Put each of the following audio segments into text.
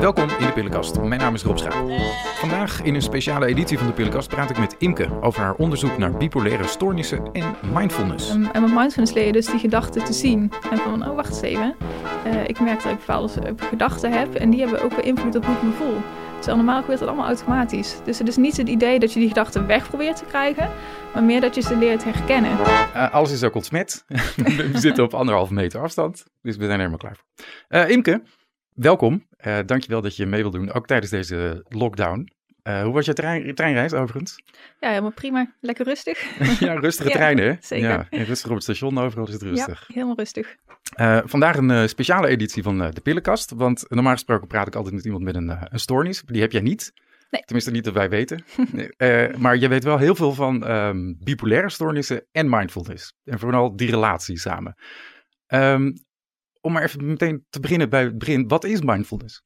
Welkom in de Pillenkast. Mijn naam is Rob Schaap. Vandaag in een speciale editie van de Pillenkast praat ik met Imke over haar onderzoek naar bipolaire stoornissen en mindfulness. Um, en met mindfulness leer je dus die gedachten te zien. En van, oh wacht eens even. Uh, ik merk dat ik bepaalde gedachten heb en die hebben ook weer invloed op hoe ik me voel. Dus normaal gebeurt dat allemaal automatisch. Dus het is niet het idee dat je die gedachten weg probeert te krijgen, maar meer dat je ze leert herkennen. Uh, alles is ook ontsmet. we zitten op anderhalve meter afstand, dus we zijn er helemaal klaar voor. Uh, Imke, welkom. Uh, dankjewel dat je mee wil doen, ook tijdens deze lockdown. Uh, hoe was je trein, treinreis overigens? Ja, helemaal prima. Lekker rustig. ja, rustige ja, treinen hè? Zeker. Ja, en rustig op het station, overal is het rustig. Ja, helemaal rustig. Uh, vandaag een uh, speciale editie van de Pillenkast. Want normaal gesproken praat ik altijd met iemand met een, een stoornis. Die heb jij niet. Nee. Tenminste, niet dat wij weten. maar je weet wel heel veel van um, bipolaire stoornissen en mindfulness. En vooral die relatie samen. Um, om maar even meteen te beginnen bij het begin. Wat is mindfulness?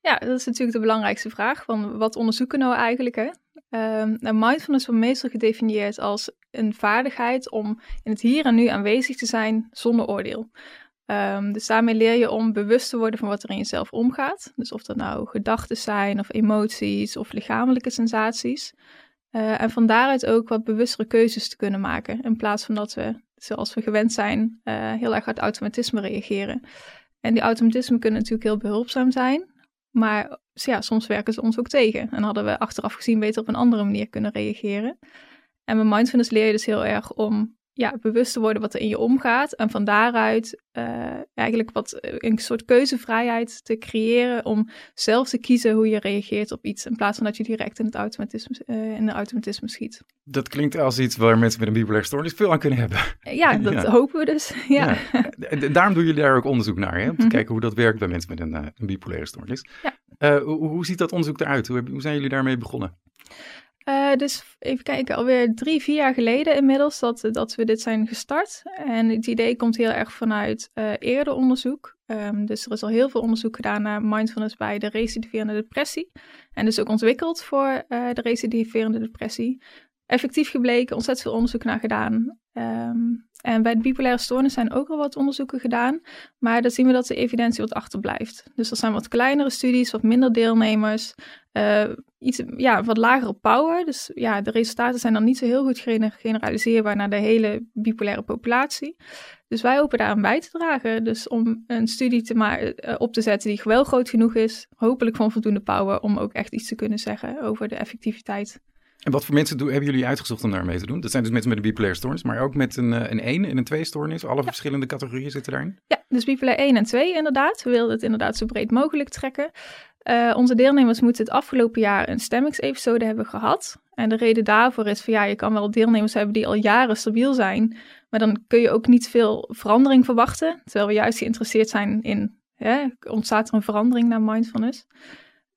Ja, dat is natuurlijk de belangrijkste vraag. Van wat onderzoeken nou eigenlijk? Hè? Um, nou, mindfulness wordt meestal gedefinieerd als een vaardigheid om in het hier en nu aanwezig te zijn zonder oordeel. Um, dus daarmee leer je om bewust te worden van wat er in jezelf omgaat. Dus of dat nou gedachten zijn, of emoties, of lichamelijke sensaties. Uh, en van daaruit ook wat bewustere keuzes te kunnen maken. In plaats van dat we, zoals we gewend zijn, uh, heel erg uit automatisme reageren. En die automatismen kunnen natuurlijk heel behulpzaam zijn. Maar ja, soms werken ze ons ook tegen. En hadden we achteraf gezien beter op een andere manier kunnen reageren. En met mindfulness leer je dus heel erg om ja, bewust te worden wat er in je omgaat. En van daaruit uh, eigenlijk wat een soort keuzevrijheid te creëren om zelf te kiezen hoe je reageert op iets. In plaats van dat je direct in het automatisme, uh, in de automatisme schiet. Dat klinkt als iets waar mensen met een bipolaire stoornis veel aan kunnen hebben. Ja, dat ja. hopen we dus. Ja. ja. Daarom doen jullie daar ook onderzoek naar, hè? om te -hmm. kijken hoe dat werkt bij mensen met een, een bipolaire stoornis. Ja. hoe, hoe ziet dat onderzoek eruit? Hoe, hoe zijn jullie daarmee begonnen? Uh, dus even kijken, alweer drie, vier jaar geleden inmiddels dat, dat we dit zijn gestart. En het idee komt heel erg vanuit uh, eerder onderzoek. Um, dus er is al heel veel onderzoek gedaan naar mindfulness bij de recidiverende depressie. En dus ook ontwikkeld voor uh, de recidiverende depressie. Effectief gebleken, ontzettend veel onderzoek naar gedaan. Um, en bij de bipolaire stoornis zijn ook al wat onderzoeken gedaan, maar dan zien we dat de evidentie wat achterblijft. Dus er zijn wat kleinere studies, wat minder deelnemers, uh, iets, ja, wat lagere power. Dus ja, de resultaten zijn dan niet zo heel goed generaliseerbaar naar de hele bipolaire populatie. Dus wij hopen daar aan bij te dragen. Dus om een studie te ma- uh, op te zetten die wel groot genoeg is, hopelijk van voldoende power, om ook echt iets te kunnen zeggen over de effectiviteit. En wat voor mensen doen, hebben jullie uitgezocht om daar mee te doen? Dat zijn dus mensen met een bipolaire stoornis, maar ook met een, een 1 en een 2 stoornis. Alle ja. verschillende categorieën zitten daarin? Ja, dus bipolaire 1 en 2 inderdaad. We wilden het inderdaad zo breed mogelijk trekken. Uh, onze deelnemers moeten het afgelopen jaar een stemmingsepisode hebben gehad. En de reden daarvoor is van ja, je kan wel deelnemers hebben die al jaren stabiel zijn, maar dan kun je ook niet veel verandering verwachten. Terwijl we juist geïnteresseerd zijn in, hè, ontstaat er een verandering naar mindfulness.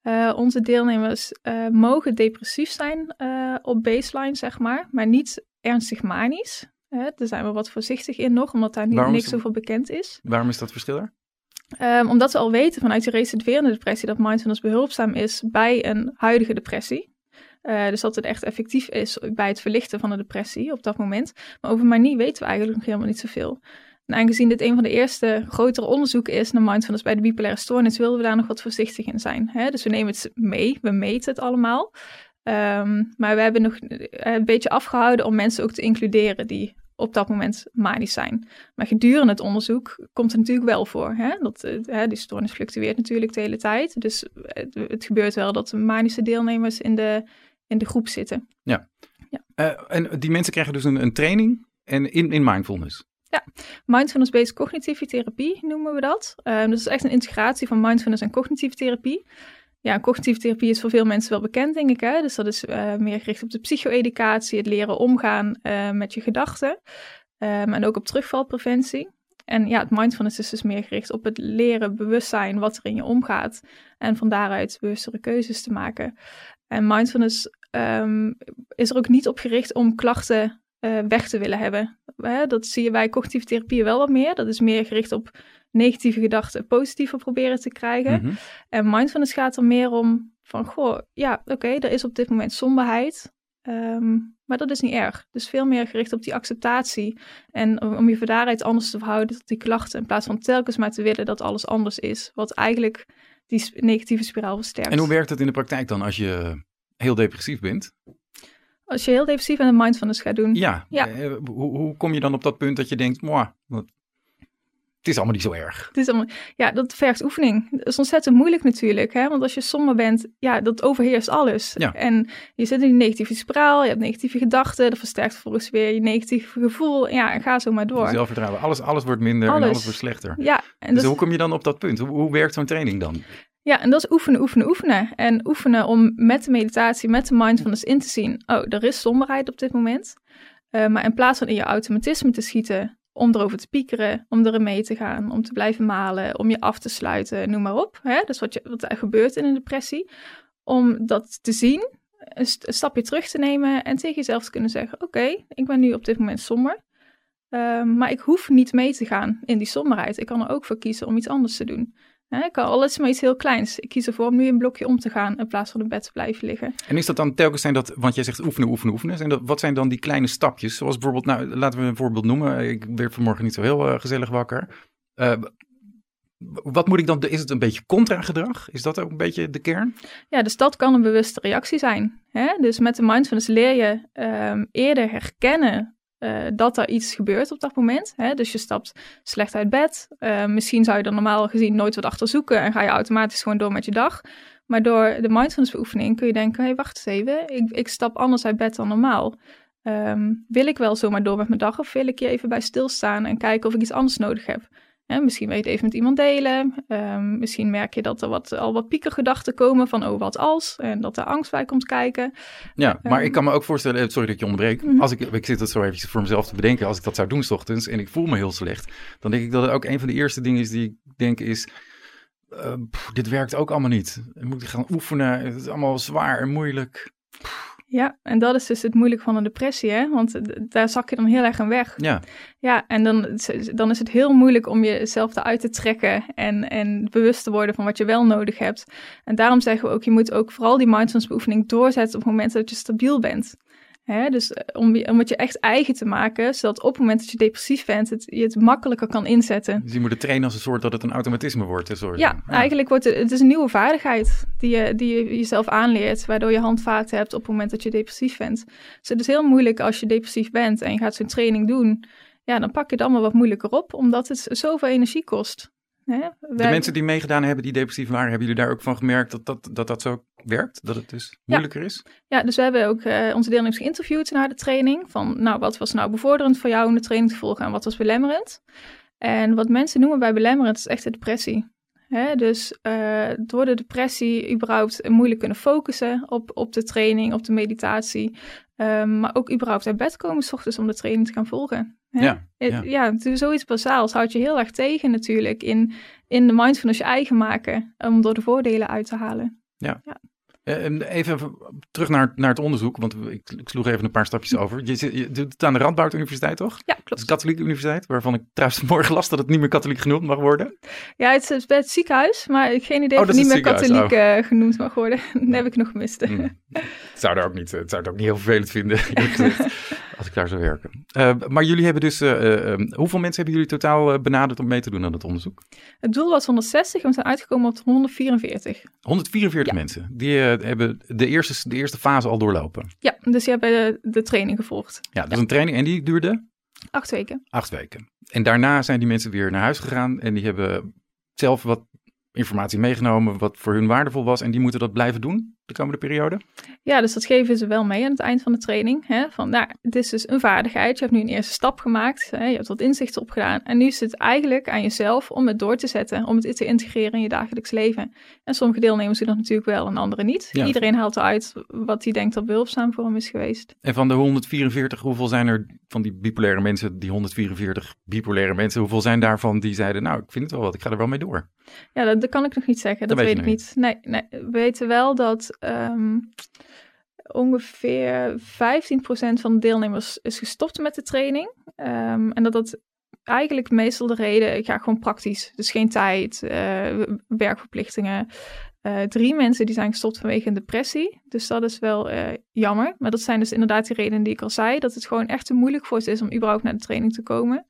Uh, onze deelnemers uh, mogen depressief zijn uh, op baseline, zeg maar, maar niet ernstig manisch. daar zijn we wat voorzichtig in nog, omdat daar niet, niks dat, over bekend is. Waarom is dat verschil er? Um, omdat we al weten vanuit de recidiverende depressie dat mindfulness behulpzaam is bij een huidige depressie. Uh, dus dat het echt effectief is bij het verlichten van de depressie op dat moment. Maar over manie weten we eigenlijk nog helemaal niet zoveel. En aangezien dit een van de eerste grotere onderzoeken is naar mindfulness bij de bipolaire stoornis, wilden we daar nog wat voorzichtig in zijn. Hè? Dus we nemen het mee, we meten het allemaal. Um, maar we hebben nog een beetje afgehouden om mensen ook te includeren die op dat moment manisch zijn. Maar gedurende het onderzoek komt het natuurlijk wel voor. Hè? Dat, hè, die stoornis fluctueert natuurlijk de hele tijd. Dus het, het gebeurt wel dat de manische deelnemers in de, in de groep zitten. Ja. ja. Uh, en die mensen krijgen dus een, een training en in, in mindfulness. Ja, mindfulness-based cognitieve therapie noemen we dat. Dus dat is echt een integratie van mindfulness en cognitieve therapie. Ja, cognitieve therapie is voor veel mensen wel bekend, denk ik. Hè? Dus dat is uh, meer gericht op de psycho-educatie, het leren omgaan uh, met je gedachten. Um, en ook op terugvalpreventie. En ja, het mindfulness is dus meer gericht op het leren bewustzijn wat er in je omgaat. En van daaruit bewustere keuzes te maken. En mindfulness um, is er ook niet op gericht om klachten uh, weg te willen hebben. Hè? Dat zie je bij cognitieve therapie wel wat meer. Dat is meer gericht op negatieve gedachten positiever proberen te krijgen. Mm-hmm. En mindfulness gaat er meer om van, goh, ja, oké, okay, er is op dit moment somberheid. Um, maar dat is niet erg. Dus veel meer gericht op die acceptatie. En om je van daaruit anders te verhouden tot die klachten. In plaats van telkens maar te willen dat alles anders is. Wat eigenlijk die negatieve spiraal versterkt. En hoe werkt het in de praktijk dan als je heel depressief bent? Als je heel depressief en een mindfulness gaat doen. Ja, ja. Eh, hoe, hoe, kom je dan op dat punt dat je denkt, het is allemaal niet zo erg. Het is allemaal, ja, dat vergt oefening. Dat is ontzettend moeilijk natuurlijk. Hè? Want als je somber bent, ja, dat overheerst alles. Ja. En je zit in die negatieve spiraal, je hebt negatieve gedachten. Dat versterkt volgens weer je negatieve gevoel. Ja, en ga zo maar door. Zelfvertrouwen. Alles, alles wordt minder alles. en alles wordt slechter. Ja. En dus hoe kom je dan op dat punt? Hoe, hoe werkt zo'n training dan? Ja, en dat is oefenen, oefenen, oefenen. En oefenen om met de meditatie, met de mindfulness in te zien... oh, er is somberheid op dit moment. Uh, maar in plaats van in je automatisme te schieten om erover te piekeren, om erin mee te gaan, om te blijven malen, om je af te sluiten, noem maar op. Hè? Dus wat, je, wat er gebeurt in een depressie. Om dat te zien, een, stapje terug te nemen en tegen jezelf te kunnen zeggen: Oké, ik ben nu op dit moment somber. Ehm, maar ik hoef niet mee te gaan in die somberheid. Ik kan er ook voor kiezen om iets anders te doen. Ik kan alles maar iets heel kleins. Ik kies ervoor om nu een blokje om te gaan in plaats van in bed te blijven liggen. En is dat dan telkens zijn dat, want jij zegt oefenen, oefenen, oefenen. Zijn dat, wat zijn dan die kleine stapjes? Zoals bijvoorbeeld, nou laten we een voorbeeld noemen. Ik werd vanmorgen niet zo heel uh, gezellig wakker. Uh, wat moet ik dan, is het een beetje contra-gedrag? Is dat ook een beetje de kern? Ja, dus dat kan een bewuste reactie zijn. Hè? Dus met de mindfulness leer je um, eerder herkennen uh, dat er iets gebeurt op dat moment. Hè? Dus je stapt slecht uit bed. Uh, misschien zou je er normaal gezien nooit wat achter zoeken en ga je automatisch gewoon door met je dag. Maar door de mindfulness beoefening kun je denken, hé hey, wacht eens even, ik, ik stap anders uit bed dan normaal. Um, wil ik wel zomaar door met mijn dag of wil ik hier even bij stilstaan en kijken of ik iets anders nodig heb? Misschien wil je het even met iemand delen. Ehm, misschien merk je dat er wat, al wat piekergedachten komen van oh wat als. En dat er angst bij komt kijken. Ja, maar ik ehm, kan me ook voorstellen, eh, sorry dat je onderbreek. Mhm. Als ik, ik zit het zo even voor mezelf te bedenken. Als ik dat zou doen s ochtends en ik voel me heel slecht. Dan denk ik dat het ook een van de eerste dingen is die ik denk is... Uh, dit werkt ook allemaal niet. Dan moet ik gaan oefenen. Het is allemaal zwaar en moeilijk. Ja, en dat is dus het moeilijk van een depressie, hè? Want daar zak je dan heel erg aan weg. Ja. Ja, en dan, dan is het heel moeilijk om jezelf eruit te trekken en, en bewust te worden van wat je wel nodig hebt. En daarom zeggen we ook, je moet ook vooral die mindfulness beoefening doorzetten op het moment dat je stabiel bent. Hè? Dus eh, om, om het je echt eigen te maken, zodat op het moment dat je depressief bent, het, je het makkelijker kan inzetten. Dus je moet het trainen als een soort dat het een automatisme wordt. Een soort, ja, eigenlijk wordt het, het is een nieuwe vaardigheid die je, die je jezelf aanleert, waardoor je handvaten hebt op het moment dat je depressief bent. Dus het is heel moeilijk als je depressief bent en je gaat zo'n training doen. Ja, dan pak je het allemaal wat moeilijker op, omdat het zoveel energie kost. De mensen die meegedaan hebben, die depressief waren, hebben jullie daar ook van gemerkt dat dat, dat, dat zo werkt? Dat het dus moeilijker is? Ja, dus we hebben ook uh, onze deelnemers geïnterviewd na de training. Van, nou, wat was nou bevorderend voor jou om de training te volgen en wat was belemmerend? En wat mensen noemen bij belemmerend is echt de depressie. Hè? Dus uh, door de depressie überhaupt moeilijk kunnen focussen op, op de training, op de meditatie. Um, maar ook überhaupt uit bed komen s ochtends om de training te gaan volgen. Ja, het, ja. ja, zoiets bazaals houdt je heel erg tegen natuurlijk in, in de mindfulness je eigen maken. Om door de voordelen uit te halen. Ja. ja. Eh, even terug naar, naar het onderzoek, want ik, ik sloeg even een paar stapjes over. Je, je doet het aan de Radboud Universiteit, toch? Ja, klopt. De katholieke universiteit, waarvan ik trouwens morgen las dat het niet meer katholiek genoemd mag worden. Ja, het is bij het ziekenhuis, maar ik geen idee oh, of het niet meer katholiek oh. eh, genoemd mag worden. dat heb ik nog gemist. Hmm. Het zou, er ook niet, het zou het ook niet heel vervelend vinden, als ik daar zou werken. Uh, maar jullie hebben dus, hoeveel mensen hebben jullie totaal benaderd om mee te doen aan het onderzoek? Het doel was 160 en we zijn uitgekomen op 144. 144 mensen, die hebben de eerste, de eerste fase al doorlopen. Ja, dus hebt de, de training gevolgd. Ja, dus een training en die duurde? Acht weken. Acht weken. En daarna zijn die mensen weer naar huis gegaan en die hebben zelf wat informatie meegenomen wat voor hun waardevol was en die moeten dat blijven doen de komende periode? Ja, dus dat geven ze wel mee aan het eind van de training. Hè? Van, nou, het is dus een vaardigheid. Je hebt nu een eerste stap gemaakt. Hè? Je hebt wat inzichten opgedaan. En nu is het eigenlijk aan jezelf om het door te zetten. Om het te integreren in je dagelijks leven. En sommige deelnemers doen dat natuurlijk wel en andere niet. Iedereen haalt eruit wat hij denkt dat behulpzaam voor hem is geweest. En van de 144, hoeveel zijn er van die bipolaire mensen, die 144 bipolaire mensen, hoeveel zijn daarvan die zeiden, nou, ik vind um, ongeveer 15% van de deelnemers is gestopt met de training. Um, en dat dat eigenlijk meestal de reden, ik ga gewoon praktisch. Dus geen tijd, uh, werkverplichtingen. Uh, drie mensen die zijn gestopt vanwege een depressie. Dus dat is wel uh, jammer. Maar dat zijn dus inderdaad die redenen die ik al zei. Dat het gewoon echt te moeilijk voor ze is om überhaupt naar de training te komen.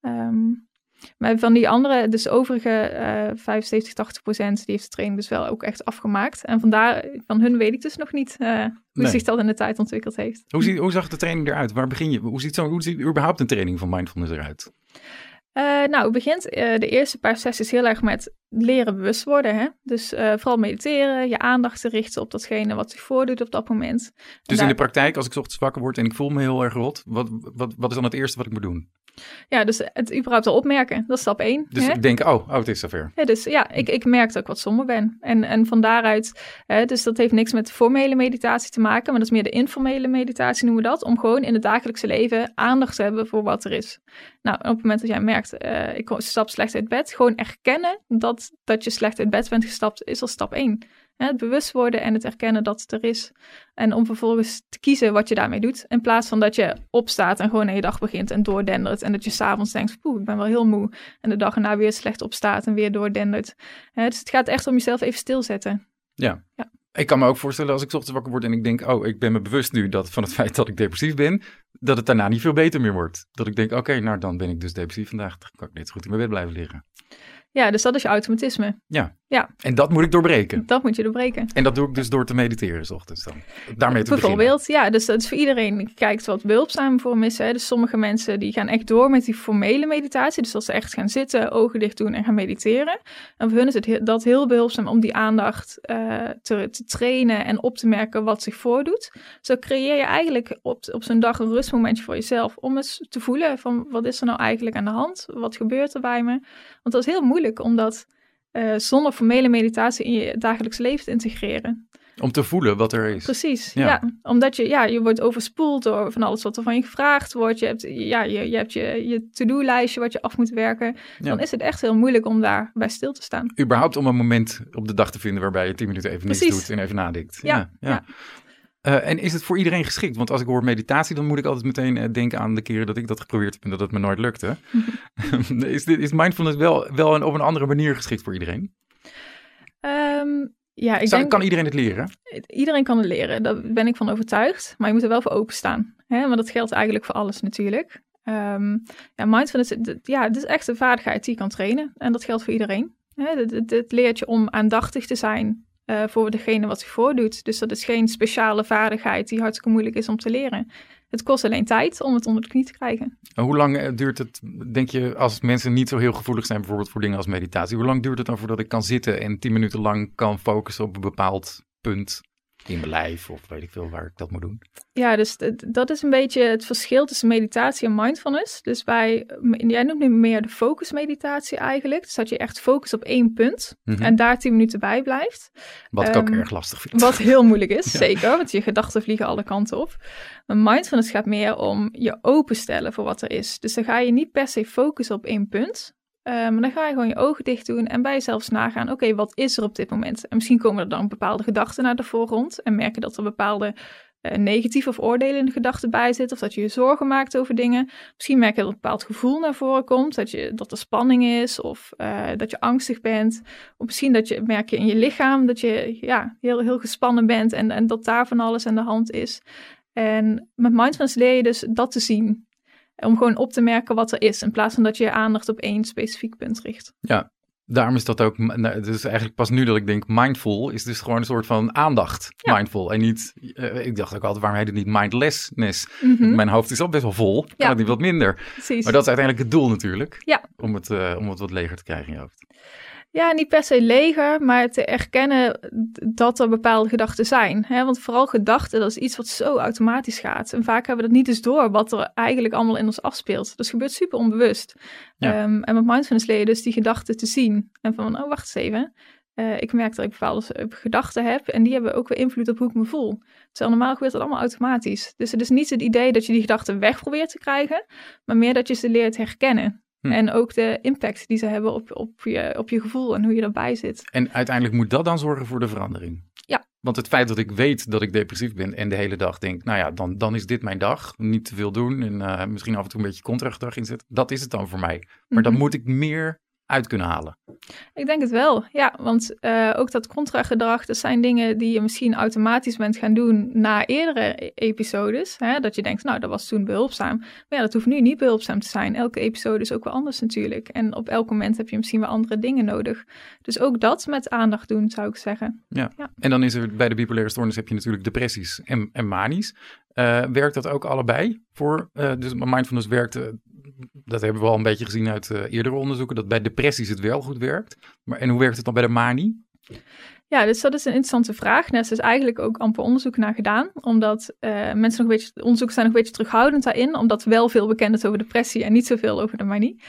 Um, Maar van die andere, dus overige eh 75, 80 procent, die heeft de training dus wel ook echt afgemaakt. En vandaar, van hun weet ik dus nog niet eh, hoe Nee. zich dat in de tijd ontwikkeld heeft. Hoe, ziet, hoe zag de training eruit? Waar begin je? Hoe ziet, zo, hoe ziet überhaupt een training van mindfulness eruit? Eh, nou, het begint eh, de eerste paar sessies heel erg met leren bewust worden. Hè? Dus eh, vooral mediteren, je aandacht te richten op datgene wat zich voordoet op dat moment. En Dus in de praktijk, als ik 's ochtends wakker word en ik voel me heel erg rot, wat, wat, wat is dan het eerste wat ik moet doen? Ja, dus het überhaupt al opmerken, dat is stap één. Dus hè? ik denk, oh, oh, het is zover. Ja, dus ja, ik, ik merk dat ik wat somber ben. En, en van daaruit, hè, dus dat heeft niks met de formele meditatie te maken, maar dat is meer de informele meditatie noemen we dat. Om gewoon in het dagelijkse leven aandacht te hebben voor wat er is. Nou, op het moment dat jij merkt, eh, ik stap slecht uit bed, gewoon erkennen dat, dat je slecht uit bed bent gestapt, is al stap één. Het bewust worden en het erkennen dat het er is. En om vervolgens te kiezen wat je daarmee doet. In plaats van dat je opstaat en gewoon aan je dag begint en doordendert. En dat je s'avonds denkt, poeh, ik ben wel heel moe. En de dag erna weer slecht opstaat en weer doordendert. Dus het gaat echt om jezelf even stilzetten. Ja. Ja. Ik kan me ook voorstellen als ik ochtends wakker word en ik denk, oh, ik ben me bewust nu dat, van het feit dat ik depressief ben, dat het daarna niet veel beter meer wordt. Dat ik denk, oké, nou dan ben ik dus depressief vandaag. Dan kan ik net goed in mijn bed blijven liggen. Ja, dus dat is je automatisme. En dat moet ik doorbreken. Dat moet je doorbreken. En dat doe ik dus door te mediteren 's ochtends dan. Daarmee te beginnen. Bijvoorbeeld, ja, dus dat is voor iedereen. Kijkt wat behulpzaam voor hem is. Hè. Dus sommige mensen die gaan echt door met die formele meditatie. Dus dat ze echt gaan zitten, ogen dicht doen en gaan mediteren. En voor hun is het heel- dat heel behulpzaam om die aandacht eh, te, te trainen en op te merken wat zich voordoet. Zo creëer je eigenlijk op, op zo'n dag een rustmomentje voor jezelf. Om eens te voelen van wat is er nou eigenlijk aan de hand? Wat gebeurt er bij me? Want dat is heel moeilijk om eh, zonder formele meditatie in je dagelijks leven te integreren. Om te voelen wat er is. Precies, Ja. ja. Omdat je, ja, je wordt overspoeld door van alles wat er van je gevraagd wordt. Je hebt, ja, je, je, hebt je, je to-do-lijstje wat je af moet werken. Ja. Dan is het echt heel moeilijk om daar bij stil te staan. Überhaupt om een moment op de dag te vinden waarbij je tien minuten even niks Precies. doet en even nadenkt. Ja, ja. Eh, en is het voor iedereen geschikt? Want als ik hoor meditatie, dan moet ik altijd meteen eh, denken aan de keren dat ik dat geprobeerd heb en dat het me nooit lukte. is, dit, is mindfulness wel, wel een, op een andere manier geschikt voor iedereen? Ehm, ja, ik Zou- denk, Kan iedereen het leren? iedereen kan het leren. Daar ben ik van overtuigd. Maar je moet er wel voor openstaan. Hè? Maar dat geldt eigenlijk voor alles natuurlijk. Ehm, ja, mindfulness, ja, het is echt een vaardigheid die je kan trainen. En dat geldt voor iedereen. Het leert je om aandachtig te zijn eh, voor degene wat zich voordoet. Dus dat is geen speciale vaardigheid die hartstikke moeilijk is om te leren. Het kost alleen tijd om het onder de knie te krijgen. En Hoe lang eh, duurt het, denk je, als mensen niet zo heel gevoelig zijn bijvoorbeeld voor dingen als meditatie, hoe lang duurt het dan voordat ik kan zitten en tien minuten lang kan focussen op een bepaald punt in mijn lijf of weet ik veel waar ik dat moet doen? Ja, dus dat is een beetje het verschil tussen meditatie en mindfulness. Dus bij, jij noemt nu meer de focusmeditatie eigenlijk. Dus dat je echt focust op één punt Mhm. en daar tien minuten bij blijft. Wat ik ook ehm, erg lastig vind. Wat heel moeilijk is, Ja. zeker, want je gedachten vliegen alle kanten op. Maar mindfulness gaat meer om je openstellen voor wat er is. Dus dan ga je niet per se focussen op één punt. Maar dan ga je gewoon je ogen dicht doen en bij jezelf nagaan, oké, wat is er op dit moment? En misschien komen er dan bepaalde gedachten naar de voorgrond en merken dat er bepaalde eh, negatieve of oordelende gedachten bij zitten, of dat je je zorgen maakt over dingen. Misschien merk je dat een bepaald gevoel naar voren komt, dat, je, dat er spanning is, of eh, dat je angstig bent. Of misschien dat je, merk je in je lichaam dat je ja, heel, heel gespannen bent en, en dat daar van alles aan de hand is. En met mindfulness leer je dus dat te zien. Om gewoon op te merken wat er is, in plaats van dat je je aandacht op één specifiek punt richt. Daarom is dat ook, is eigenlijk pas nu dat ik denk mindful is dus gewoon een soort van aandacht, Ja. mindful. En niet, eh, ik dacht ook altijd, waarom heet het niet mindlessness? Mhm, Mijn hoofd is al best wel vol, kan Ja. het niet wat minder? Precies. Maar dat is uiteindelijk het doel natuurlijk, Ja. om, het, eh, om het wat leger te krijgen in je hoofd. Ja, niet per se leger, maar te erkennen dat er bepaalde gedachten zijn. Hè? Want vooral gedachten, dat is iets wat zo automatisch gaat. En vaak hebben we dat niet eens door wat er eigenlijk allemaal in ons afspeelt. Dus het gebeurt super onbewust. Ja. Ehm, en met mindfulness leer je dus die gedachten te zien. En van, oh wacht eens even. Eh, ik merk dat ik bepaalde eh, gedachten heb en die hebben ook weer invloed op hoe ik me voel. Terwijl normaal gebeurt dat allemaal automatisch. Dus het is niet het idee dat je die gedachten weg probeert te krijgen, maar meer dat je ze leert herkennen. Hm. En ook de impact die ze hebben op, op, je, op je gevoel en hoe je erbij zit. En uiteindelijk moet dat dan zorgen voor de verandering. Ja. Want het feit dat ik weet dat ik depressief ben en de hele dag denk, nou ja, dan, dan is dit mijn dag. Niet te veel doen en eh, misschien af en toe een beetje contragedrag inzetten. Dat is het dan voor mij. Maar dan Mhm. moet ik meer uit kunnen halen? Ik denk het wel, ja. Want uh, ook dat contragedrag, dat zijn dingen die je misschien automatisch bent gaan doen na eerdere e-, episodes. Hè? Dat je denkt, nou, dat was toen behulpzaam. Maar ja, dat hoeft nu niet behulpzaam te zijn. Elke episode is ook wel anders natuurlijk. En op elk moment heb je misschien wel andere dingen nodig. Dus ook dat met aandacht doen, zou ik zeggen. Ja, ja. en dan is er bij de bipolaire stoornis heb je natuurlijk depressies en, en manisch. Uh, werkt dat ook allebei voor? Uh, dus mindfulness werkt, uh, dat hebben we al een beetje gezien uit eerdere onderzoeken, dat bij depressies het wel goed werkt. Maar, en hoe werkt het dan bij de manie? Ja, dus dat is een interessante vraag. Daar is dus eigenlijk ook amper onderzoek naar gedaan. Omdat mensen nog een beetje, onderzoekers zijn nog een beetje terughoudend daarin. Omdat wel veel bekend is over depressie en niet zoveel over de manie.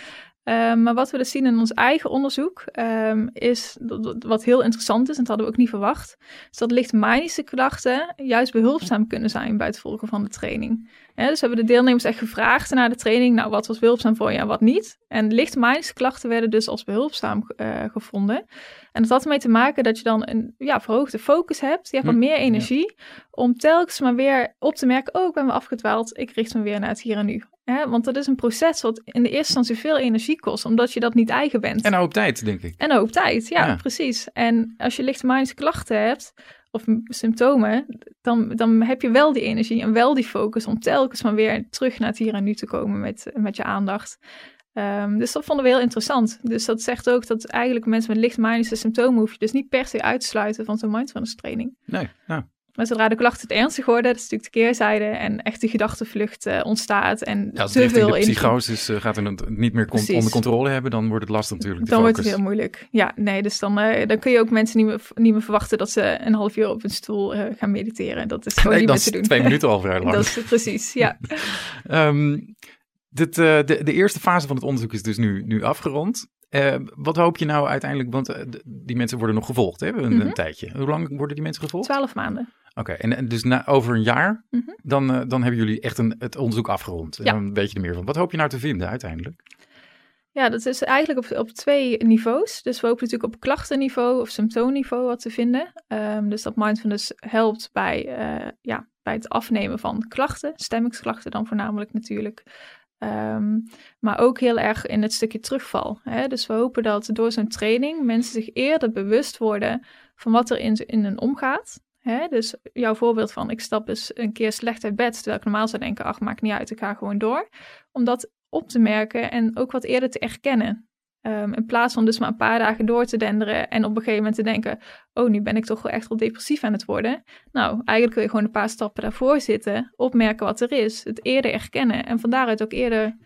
Um, maar wat we dus zien in ons eigen onderzoek um, is, wat heel interessant is, en dat hadden we ook niet verwacht, is dat lichtmanische klachten juist behulpzaam kunnen zijn bij het volgen van de training. dus hebben de deelnemers echt gevraagd naar de training, nou wat was behulpzaam voor je en wat niet. En lichtmanische klachten werden dus als behulpzaam uh, gevonden. En dat had ermee te maken dat je dan een ja, verhoogde focus hebt, je hebt wat hm, meer energie, om telkens maar weer op te merken, oh ik ben weer afgedwaald, ik richt me weer naar het hier en nu. Hè? Want dat is een proces wat in de eerste instantie veel energie kost, omdat je dat niet eigen bent. En ook tijd, denk ik. En ook tijd, ja, precies. En als je lichte klachten hebt, of symptomen, dan, dan heb je wel die energie en wel die focus om telkens maar weer terug naar het hier en nu te komen met, met je aandacht. Um, dus dat vonden we heel interessant. Dus dat zegt ook dat eigenlijk mensen met lichtmanische symptomen hoef je dus niet per se uit te sluiten van zo'n mindfulness training. Nee, nou, maar zodra de klachten het ernstig worden, dat is natuurlijk de keerzijde en echt de gedachtenvlucht uh, ontstaat en ja, als te veel de psychose uh, gaat en het niet meer con onder controle hebben, dan wordt het lastig natuurlijk. Dan wordt het heel moeilijk. Ja, nee, dus dan, uh, dan kun je ook mensen niet meer, niet meer verwachten dat ze een half uur op een stoel gaan mediteren. Dat is gewoon nee, niet meer te doen. Twee minuten al vrij lang. dat is precies, ja. um, dit, de, de eerste fase van het onderzoek is dus nu, nu afgerond. Uh, wat hoop je nou uiteindelijk, want die mensen worden nog gevolgd, hè? Een, mm -hmm. een, tijdje. Hoe lang worden die mensen gevolgd? Twaalf maanden. Oké, okay, en, dus na, over een jaar, mm -hmm. dan, dan hebben jullie echt een, het onderzoek afgerond. Ja. En dan weet je er meer van. Wat hoop je nou te vinden uiteindelijk? Ja, dat is eigenlijk op, op twee niveaus. Dus we hopen natuurlijk op klachtenniveau of symptoomniveau wat te vinden. Um, dus dat mindfulness helpt bij, uh, ja, bij het afnemen van klachten, stemmingsklachten dan voornamelijk natuurlijk. Um, maar ook heel erg in het stukje terugval. Hè? Dus we hopen dat door zo'n training mensen zich eerder bewust worden van wat er in, in hun omgaat. Hè? Dus jouw voorbeeld van ik stap eens een keer slecht uit bed, terwijl ik normaal zou denken, ach maakt niet uit, ik ga gewoon door. Om dat op te merken en ook wat eerder te erkennen. Um, in plaats van dus maar een paar dagen door te denderen en op een gegeven moment te denken, oh nu ben ik toch wel echt wel depressief aan het worden. Nou, eigenlijk kun je gewoon een paar stappen daarvoor zitten, opmerken wat er is, het eerder erkennen en van daaruit ook eerder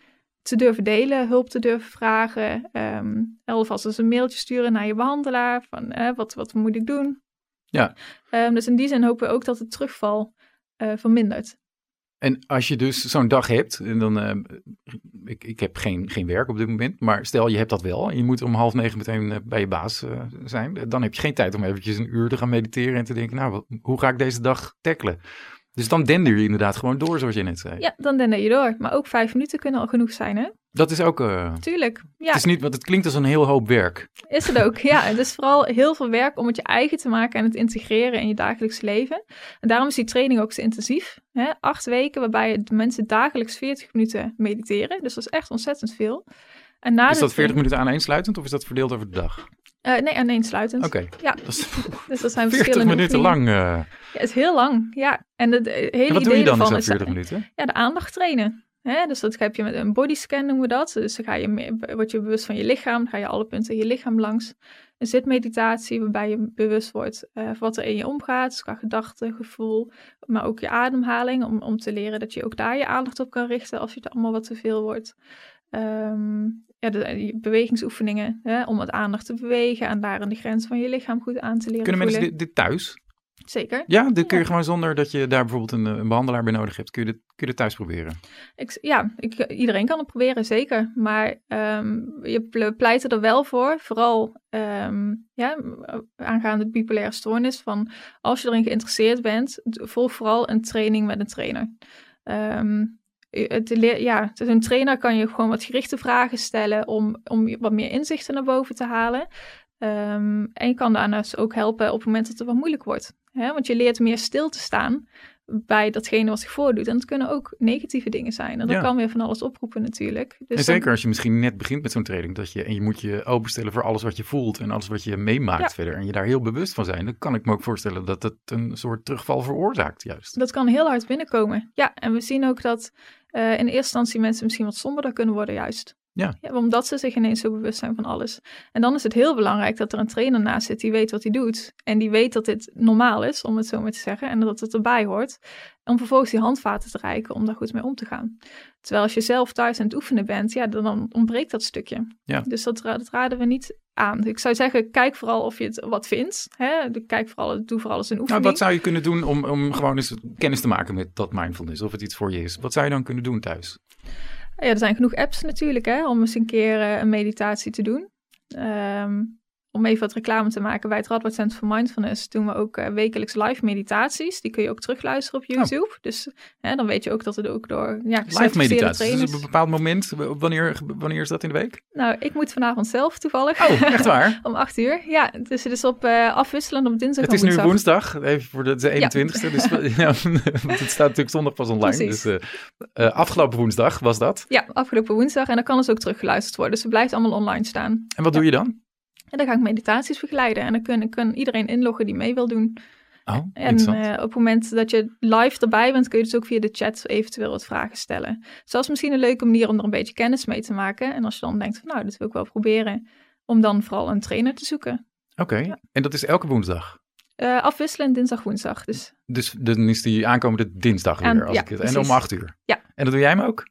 te durven delen, hulp te durven vragen. Um, alvast eens een mailtje sturen naar je behandelaar van eh, wat, wat moet ik doen. Ja. Um, dus in die zin hopen we ook dat het terugval uh, vermindert. En als je dus zo'n dag hebt, en dan, uh, ik, ik heb geen, geen werk op dit moment, maar stel je hebt dat wel en je moet om half negen meteen uh, bij je baas uh, zijn, dan heb je geen tijd om eventjes een uur te gaan mediteren en te denken, nou, hoe ga ik deze dag tackelen? Dus dan dender je inderdaad gewoon door, zoals je net zei. Ja, dan dender je door. Maar ook vijf minuten kunnen al genoeg zijn, hè? Dat is ook... Uh, Tuurlijk, ja. Het is niet, want het klinkt als een heel hoop werk. Is het ook, ja. Het is vooral heel veel werk om het je eigen te maken en het integreren in je dagelijks leven. En daarom is die training ook zo intensief. Hè? Acht weken waarbij de mensen dagelijks 40 minuten mediteren. Dus dat is echt ontzettend veel. En na is dat 40 minuten aaneensluitend of is dat verdeeld over de dag? Uh, nee, aaneensluitend. Oké. Ja. Dat is dus dat zijn 40 minuten lang. Uh... Ja, het is heel lang. Ja. En de hele en wat doe je dan in zo'n 40 minuten? Ja, de aandacht trainen. Hè? Dus dat heb je met een bodyscan noemen we dat. Dus dan ga je meer, word je bewust van je lichaam, dan ga je alle punten in je lichaam langs. Een zitmeditatie waarbij je bewust wordt uh, van wat er in je omgaat, dus qua gedachten, gevoel, maar ook je ademhaling, om, om te leren dat je ook daar je aandacht op kan richten als het allemaal wat te veel wordt. Um, ja, de, bewegingsoefeningen, hè, om het aandacht te bewegen en daarin de grens van je lichaam goed aan te leren Kunnen voelen. mensen dit, dit thuis? Zeker. Ja, dit kun je gewoon zonder dat je daar bijvoorbeeld een, een behandelaar bij nodig hebt, kun je dit, kun je dit thuis proberen? Ik, ja, ik, iedereen kan het proberen, zeker. Maar um, je pleit er wel voor, vooral um, ja, aangaande de bipolaire stoornis, van als je erin geïnteresseerd bent, volg vooral een training met een trainer. Um, het, ja, een trainer kan je gewoon wat gerichte vragen stellen om, om wat meer inzichten naar boven te halen. Um, en je kan daarnaast ook helpen op het moment dat het wat moeilijk wordt. Hè? Want je leert meer stil te staan bij datgene wat zich voordoet. En dat kunnen ook negatieve dingen zijn. En dat Ja. kan weer van alles oproepen natuurlijk. Dus en dan- zeker als je misschien net begint met zo'n training, dat je, en je moet je openstellen voor alles wat je voelt en alles wat je meemaakt Ja. verder. En je daar heel bewust van zijn, dan kan ik me ook voorstellen dat het een soort terugval veroorzaakt juist. Dat kan heel hard binnenkomen. Ja, en we zien ook dat eh, in eerste instantie mensen misschien wat somberder kunnen worden juist. Ja. omdat ze zich ineens zo bewust zijn van alles. En dan is het heel belangrijk dat er een trainer naast zit die weet wat hij doet. En die weet dat dit normaal is, om het zo maar te zeggen. En dat het erbij hoort. Om vervolgens die handvaten te reiken om daar goed mee om te gaan. Terwijl als je zelf thuis aan het oefenen bent, ja, dan- ontbreekt dat stukje. Ja. Dus dat, ra- dat raden we niet aan. Ik zou zeggen, kijk vooral of je het wat vindt. Hè? Kijk vooral, doe vooral eens een Nou, oefening. wat zou je kunnen doen om, om gewoon eens kennis te maken met dat mindfulness, of het iets voor je is? Wat zou je dan kunnen doen thuis? Ja, er zijn genoeg apps natuurlijk hè, om eens een keer eh, een meditatie te doen. Ehm, om even wat reclame te maken, bij het Radboud Center for Mindfulness doen we ook eh, wekelijks live meditaties. Die kun je ook terugluisteren op YouTube. Dus hè, dan weet je ook dat het ook door ja, Oh. Live gecertificeerde meditatie. Dus op een bepaald moment, wanneer, wanneer is dat in de week? Nou, ik moet vanavond zelf toevallig. Oh, echt waar? om acht uur. Ja, dus het is op eh, afwisselend op dinsdag Het is nu woensdag. even voor de, de 21ste. Dus, ja, want het staat natuurlijk zondag pas online. Precies. Dus eh, afgelopen woensdag was dat. Ja, afgelopen woensdag. En dan kan dus ook teruggeluisterd worden. Dus het blijft allemaal online staan. En wat doe je dan? En dan ga ik meditaties begeleiden. En dan kan, kan iedereen inloggen die mee wil doen. Oh, En eh, op het moment dat je live erbij bent, kun je dus ook via de chat eventueel wat vragen stellen. Dus dat is misschien een leuke manier om er een beetje kennis mee te maken. En als je dan denkt van nou, dat wil ik wel proberen, om dan vooral een trainer te zoeken. Oké, en dat is elke woensdag? Eh, afwisselend dinsdag, woensdag. Dus Dus dan is die aankomende dinsdag weer. Aan- als ja, ik het, en om acht uur? Ja. En dat doe jij hem ook?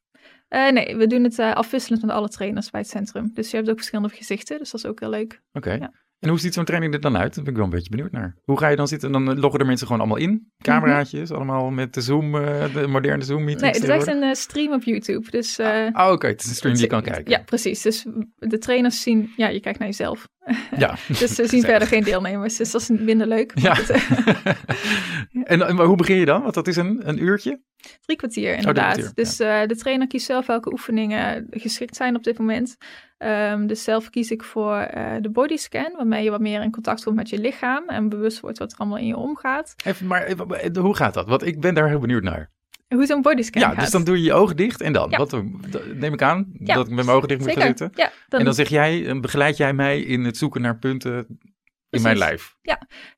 Eh, nee, we doen het eh, afwisselend met alle trainers bij het centrum. Dus je hebt ook verschillende gezichten, dus dat is ook heel leuk. Oké. Ja. En hoe ziet zo'n training er dan uit? Daar ben ik wel een beetje benieuwd naar. Hoe ga je dan zitten? Dan eh, loggen er mensen gewoon allemaal in? Cameraatjes, allemaal met de Zoom, eh, de moderne Zoom meetings Nee, het is echt een eh, stream op YouTube. Dus, eh, Oh, oké. Het is een stream die je kan kijken. Ja, precies. Dus de trainers zien, ja, je kijkt naar jezelf. Ja. Dus ze zien verder geen deelnemers. Dus dat is minder leuk. Ja. En, en maar hoe begin je dan? Want dat is een, een uurtje? Drie kwartier, inderdaad. kwartier, dus de trainer kiest zelf welke oefeningen geschikt zijn op dit moment. Ehm, dus zelf kies ik voor eh, de bodyscan, waarmee je wat meer in contact komt met je lichaam en bewust wordt wat er allemaal in je omgaat. Even, maar even, hoe gaat dat? Want ik ben daar heel benieuwd naar. Hoe zo'n bodyscan Ja, gaat. dus dan doe je je ogen dicht en dan? Ja. Wat, neem ik aan Ja, dat ik met mijn ogen dicht moet gaan zitten. Ja, dan, En dan zeg jij, eh, begeleid jij mij in het zoeken naar punten in mijn lijf.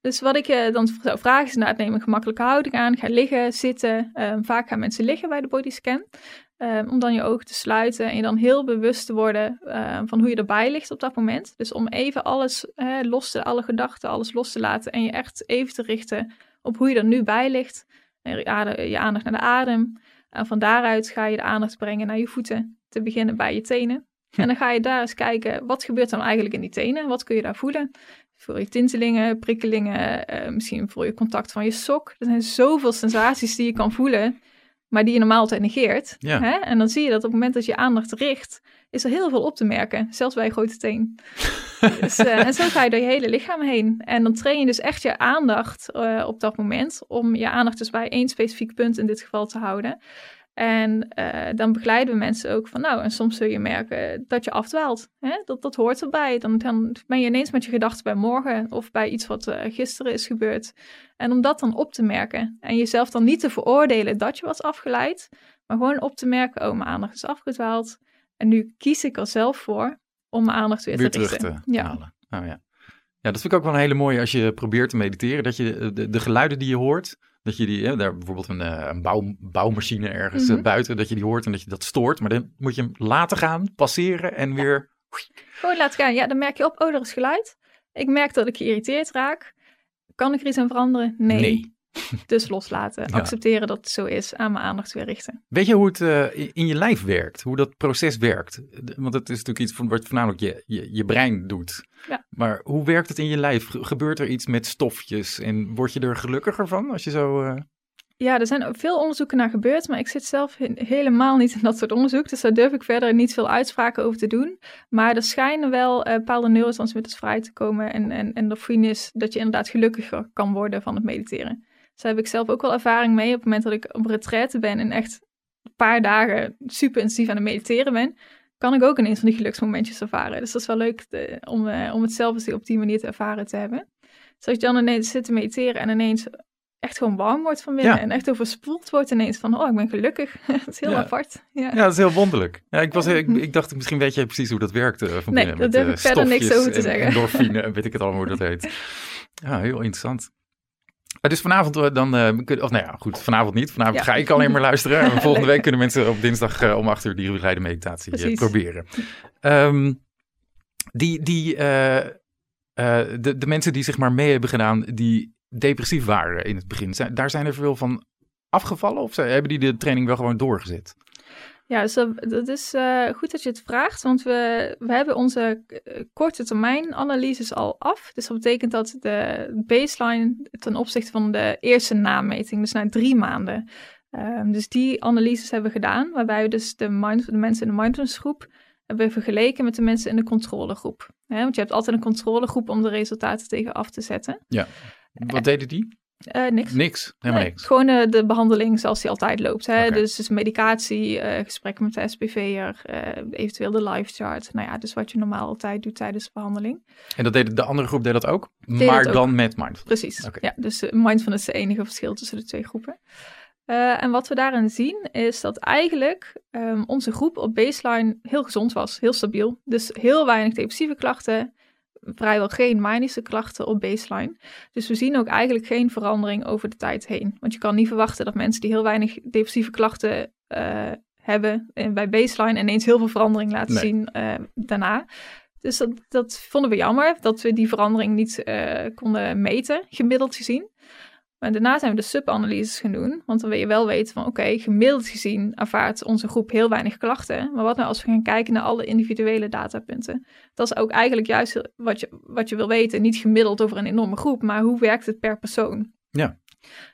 Dus wat ik je dan zou vragen is inderdaad, neem een gemakkelijke houding aan. Ga liggen, zitten. Ehm, vaak gaan mensen liggen bij de bodyscan. Ehm, om dan je ogen te sluiten en je dan heel bewust te worden ehm, van hoe je erbij ligt op dat moment. Dus om even alles eh, los te, alle gedachten, alles los te laten en je echt even te richten op hoe je er nu bij ligt. En je aandacht naar de adem. En van daaruit ga je de aandacht brengen naar je voeten. Te beginnen bij je tenen. En dan ga je daar eens kijken, wat gebeurt dan eigenlijk in die tenen? Wat kun je daar voelen? Voel je tintelingen, prikkelingen, eh, misschien voel je contact van je sok. Er zijn zoveel sensaties die je kan voelen, maar die je normaal altijd negeert. Ja. Hè? En dan zie je dat op het moment dat je aandacht richt, is er heel veel op te merken, zelfs bij je grote teen. dus, eh, en zo ga je door je hele lichaam heen. En dan train je dus echt je aandacht eh, op dat moment, om je aandacht dus bij één specifiek punt in dit geval te houden. En eh, dan begeleiden we mensen ook van, nou, en soms zul je merken dat je afdwaalt. Hè? Dat, dat hoort erbij. Dan, dan ben je ineens met je gedachten bij morgen of bij iets wat eh, gisteren is gebeurd. En om dat dan op te merken en jezelf dan niet te veroordelen dat je was afgeleid, maar gewoon op te merken, oh, mijn aandacht is afgedwaald. En nu kies ik er zelf voor om mijn aandacht weer, Weer te terug richten. te ja. halen. Nou ja. ja, dat vind ik ook wel een hele mooie als je probeert te mediteren. Dat je de, de geluiden die je hoort, dat je die, daar bijvoorbeeld een, eh, een bouw, bouwmachine ergens eh, Mhm. buiten, dat je die hoort en dat je dat stoort. Maar dan moet je hem laten gaan, passeren en weer... Gewoon laten gaan. Ja, dan merk je op, oh, er is geluid. Ik merk dat ik geïrriteerd raak. Kan ik er iets aan veranderen? Nee. Nee. Dus loslaten. Ja. Accepteren dat het zo is. Aan mijn aandacht weer richten. Weet je hoe het eh, in- je lijf werkt? Hoe dat proces werkt? Want het is natuurlijk iets van wat voornamelijk je, je, je brein doet. Ja. Maar hoe werkt het in je lijf? Ge- Gebeurt er iets met stofjes? En word je er gelukkiger van als je zo... eh, Ja, er zijn veel onderzoeken naar gebeurd, maar ik zit zelf he- helemaal niet in dat soort onderzoek. Dus daar durf ik verder niet veel uitspraken over te doen. Maar er schijnen wel eh, bepaalde neurotransmitters vrij te komen en, en endorfines, dat je inderdaad gelukkiger kan worden van het mediteren. Dus daar heb ik zelf ook wel ervaring mee. Op het moment dat ik op retraite ben en echt een paar dagen super intensief aan het mediteren ben, kan ik ook ineens van die geluksmomentjes ervaren. Dus dat is wel leuk om, eh, om het zelf eens op die manier te ervaren te hebben. Dus als je dan ineens zit te mediteren en ineens echt gewoon warm wordt van binnen Ja. en echt overspoeld wordt ineens van, oh, ik ben gelukkig. dat is heel Ja. apart. Ja. Ja, dat is heel wonderlijk. Ja, ik, was, ik, ik dacht, misschien weet jij precies hoe dat werkt eh, van Nee, binnen. daar durf eh, ik verder niks over te en zeggen. Endorfine en weet ik het allemaal hoe dat heet. Ja, heel interessant. Eh, Dus vanavond eh, dan, eh, of nou ja, goed, vanavond niet. Vanavond Ja. ga ik alleen maar luisteren. En volgende week kunnen mensen op dinsdag eh, om acht uur die begeleide meditatie proberen. Ehm, die, die, de, de mensen die zeg maar mee hebben gedaan, die depressief waren in het begin, zijn, daar zijn er veel van afgevallen? Of hebben die de training wel gewoon doorgezet? Ja, dus dat, dat is eh, goed dat je het vraagt, want we, we hebben onze eh, korte termijn analyses al af. Dus dat betekent dat de baseline ten opzichte van de eerste nameting, dus na drie maanden. Ehm, dus die analyses hebben we gedaan, waarbij we dus de, mind, de mensen in de mindfulness groep hebben vergeleken met de mensen in de controlegroep. Hè, want je hebt altijd een controlegroep om de resultaten tegen af te zetten. Wat deden die? Eh, niks. Niks, helemaal Nee, niks. Gewoon eh, de behandeling zoals die altijd loopt. Hè? Dus, dus medicatie, eh, gesprekken met de SPV'er, eventueel de life chart. Nou ja, dus wat je normaal altijd doet tijdens de behandeling. En dat deed de andere groep deed dat ook, Deed maar dat dan met mindfulness. Precies. Ja, dus mindfulness is het enige verschil tussen de twee groepen. En wat we daarin zien is dat eigenlijk ehm, onze groep op baseline heel gezond was, heel stabiel. Dus heel weinig depressieve klachten, vrijwel geen manische klachten op baseline. Dus we zien ook eigenlijk geen verandering over de tijd heen. Want je kan niet verwachten dat mensen die heel weinig depressieve klachten eh, hebben eh, bij baseline ineens heel veel verandering laten Nee. zien eh, daarna. Dus dat, dat vonden we jammer, dat we die verandering niet konden meten, gemiddeld gezien. Maar daarna zijn we de subanalyses gaan doen, want dan wil je wel weten van oké, gemiddeld gezien ervaart onze groep heel weinig klachten. Maar wat nou als we gaan kijken naar alle individuele datapunten? Dat is ook eigenlijk juist wat je, wat je wil weten, niet gemiddeld over een enorme groep, maar hoe werkt het per persoon? Ja.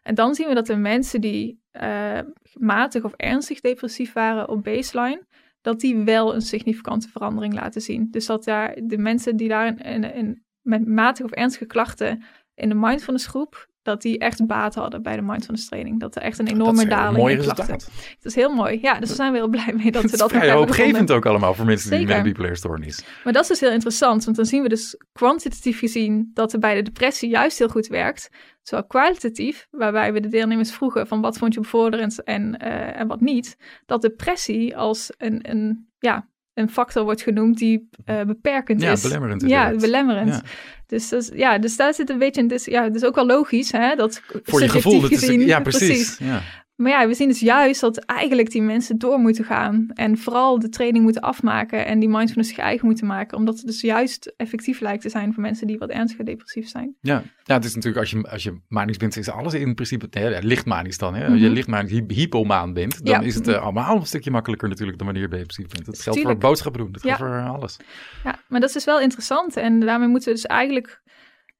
En dan zien we dat de mensen die eh, matig of ernstig depressief waren op baseline, dat die wel een significante verandering laten zien. Dus dat daar de mensen die daar in, in, in- met matige of ernstige klachten in de mindfulness groep, dat die echt baat hadden bij de mindfulness training. Dat er echt een enorme daling mooi in klachten. Dat is heel mooi. Ja, dus daar zijn we heel blij mee dat Het we dat hebben hoopgevend ook allemaal voor mensen die met een Zeker. bipolaire stoornis. Maar dat is dus heel interessant, want dan zien we dus kwantitatief gezien dat er bij de depressie juist heel goed werkt. Terwijl kwalitatief, waarbij we de deelnemers vroegen van wat vond je bevorderend en, eh, en wat niet, dat depressie als een, een, ja, een factor wordt genoemd die eh, beperkend Ja, is. belemmerend Ja, belemmerend. Ja. Dus, dat is- ja, dus daar zit een beetje, dus, ja, dat is ook wel logisch, hè? Dat Voor je gevoel. Dat is, ja, precies. Ja. Maar ja, we zien dus juist dat eigenlijk die mensen door moeten gaan. En vooral de training moeten afmaken en die mindfulness zich eigen moeten maken. Omdat het dus juist effectief lijkt te zijn voor mensen die wat ernstiger depressief zijn. Ja. ja, het is natuurlijk als je, als je manisch bent, is alles in principe, hè, ja, licht manisch dan. Hè? Als Mhm. je licht manisch, hy- hypomaan bent, dan Ja. is het eh, allemaal een stukje makkelijker natuurlijk dan wanneer je depressief bent. Dat geldt Tuurlijk. voor boodschappen doen, dat geldt voor alles. Ja, maar dat is dus wel interessant. En daarmee moeten we dus eigenlijk...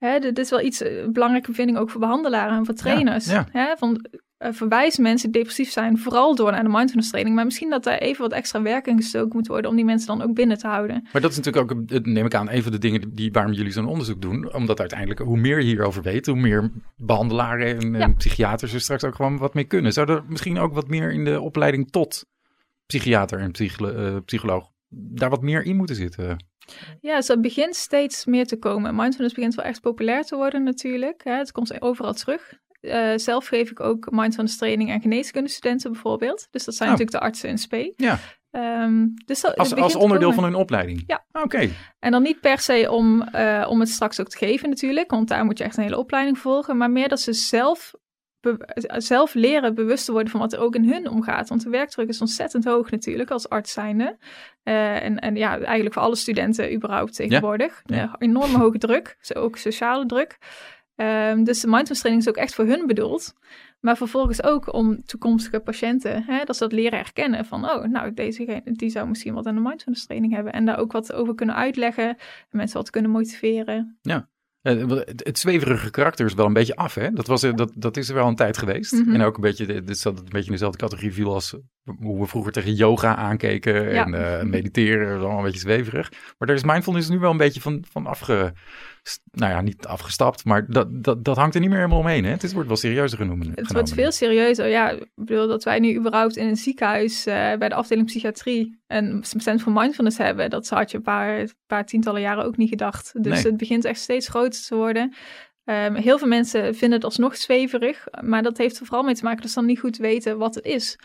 Hè, dit is wel iets, eh, een belangrijke bevinding ook voor behandelaren en voor trainers. ja. Hè, van, eh, verwijs mensen die depressief zijn vooral door naar de mindfulness training. Maar misschien dat daar even wat extra werk in gestoken moet worden om die mensen dan ook binnen te houden. Maar dat is natuurlijk ook, neem ik aan, een van de dingen die, waarom jullie zo'n onderzoek doen. Omdat uiteindelijk, hoe meer je hierover weet, hoe meer behandelaren en, psychiaters er straks ook gewoon wat mee kunnen. Zou er misschien ook wat meer in de opleiding tot psychiater en psycholo- eh, psycholoog daar wat meer in moeten zitten? Ja, dus dat begint steeds meer te komen. Mindfulness begint wel echt populair te worden natuurlijk. Hè. Het komt overal terug. Eh, zelf geef ik ook mindfulness training aan geneeskundestudenten bijvoorbeeld. Dus dat zijn Oh. natuurlijk de artsen in SP. Ja. Ehm, dus dat, Als, als onderdeel van hun opleiding? Ja. Oké. En dan niet per se om, eh, om het straks ook te geven natuurlijk, want daar moet je echt een hele opleiding volgen. Maar meer dat ze zelf, zelf leren bewust te worden van wat er ook in hun omgaat. Want de werkdruk is ontzettend hoog natuurlijk als arts zijnde. Eh, en, en ja, eigenlijk voor alle studenten überhaupt tegenwoordig. Ja. Eh, enorme hoge druk, ook sociale druk. Ehm, dus de mindfulness training is ook echt voor hun bedoeld. Maar vervolgens ook om toekomstige patiënten, hè, dat ze dat leren herkennen van, oh, nou, deze die zou misschien wat aan de mindfulness training hebben. En daar ook wat over kunnen uitleggen, en mensen wat kunnen motiveren. Wel, Het, het zweverige karakter is wel een beetje af, hè? Dat, was, er- dat, dat is er wel een tijd geweest. Mhm. En ook een beetje, dit is dat het een beetje in dezelfde categorie viel als hoe we vroeger tegen yoga aankeken Ja. en eh, mediteren, allemaal een beetje zweverig. Maar daar is mindfulness nu wel een beetje van, van afge, nou ja, niet afgestapt, maar dat, dat, dat hangt er niet meer helemaal omheen, hè? Het wordt wel serieuzer genomen. Het wordt veel serieuzer. Ja, ik bedoel dat wij nu überhaupt in een ziekenhuis eh, bij de afdeling psychiatrie een patiënt voor mindfulness hebben. Dat had je een paar, paar tientallen jaren ook niet gedacht. Dus Nee. het begint echt steeds groter te worden. Um, heel veel mensen vinden het alsnog zweverig, maar dat heeft er vooral mee te maken dat ze dan niet goed weten wat het is.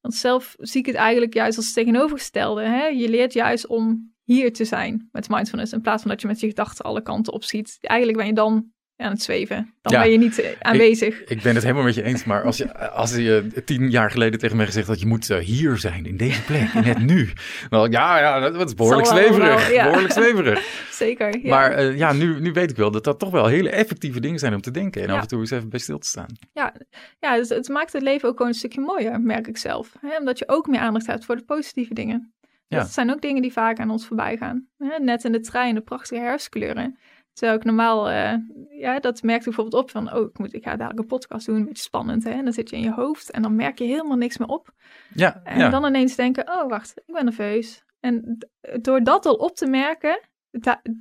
Want zelf zie ik het eigenlijk juist als tegenovergestelde. Hè? Je leert juist om hier te zijn met mindfulness, in plaats van dat je met je gedachten alle kanten opziet. Eigenlijk ben je dan aan het zweven. Dan ben je niet eh, aanwezig. Ik, ik, ben het helemaal met je eens, maar als je, als je tien jaar geleden tegen mij gezegd dat je moet uh, hier zijn, in deze plek, net nu. Dan ja, ja, dat is behoorlijk zweverig. Behoorlijk zweverig. Zeker, ja. Maar uh, ja, nu, nu weet ik wel dat dat toch wel hele effectieve dingen zijn om te denken en af en toe eens even bij stil te staan. Ja, ja dus het maakt het leven ook gewoon een stukje mooier, merk ik zelf. Hè? Omdat je ook meer aandacht hebt voor de positieve dingen. Ja. Dat zijn ook dingen die vaak aan ons voorbij gaan. Net in de trein, de prachtige herfstkleuren. Terwijl ik normaal, uh, ja, dat merkte bijvoorbeeld op van, oh, ik, moet, ik ga dadelijk een podcast doen, een beetje spannend, hè. En dan zit je in je hoofd en dan merk je helemaal niks meer op. Ja, en dan ineens denken, oh, wacht, ik ben nerveus. En door dat al op te merken,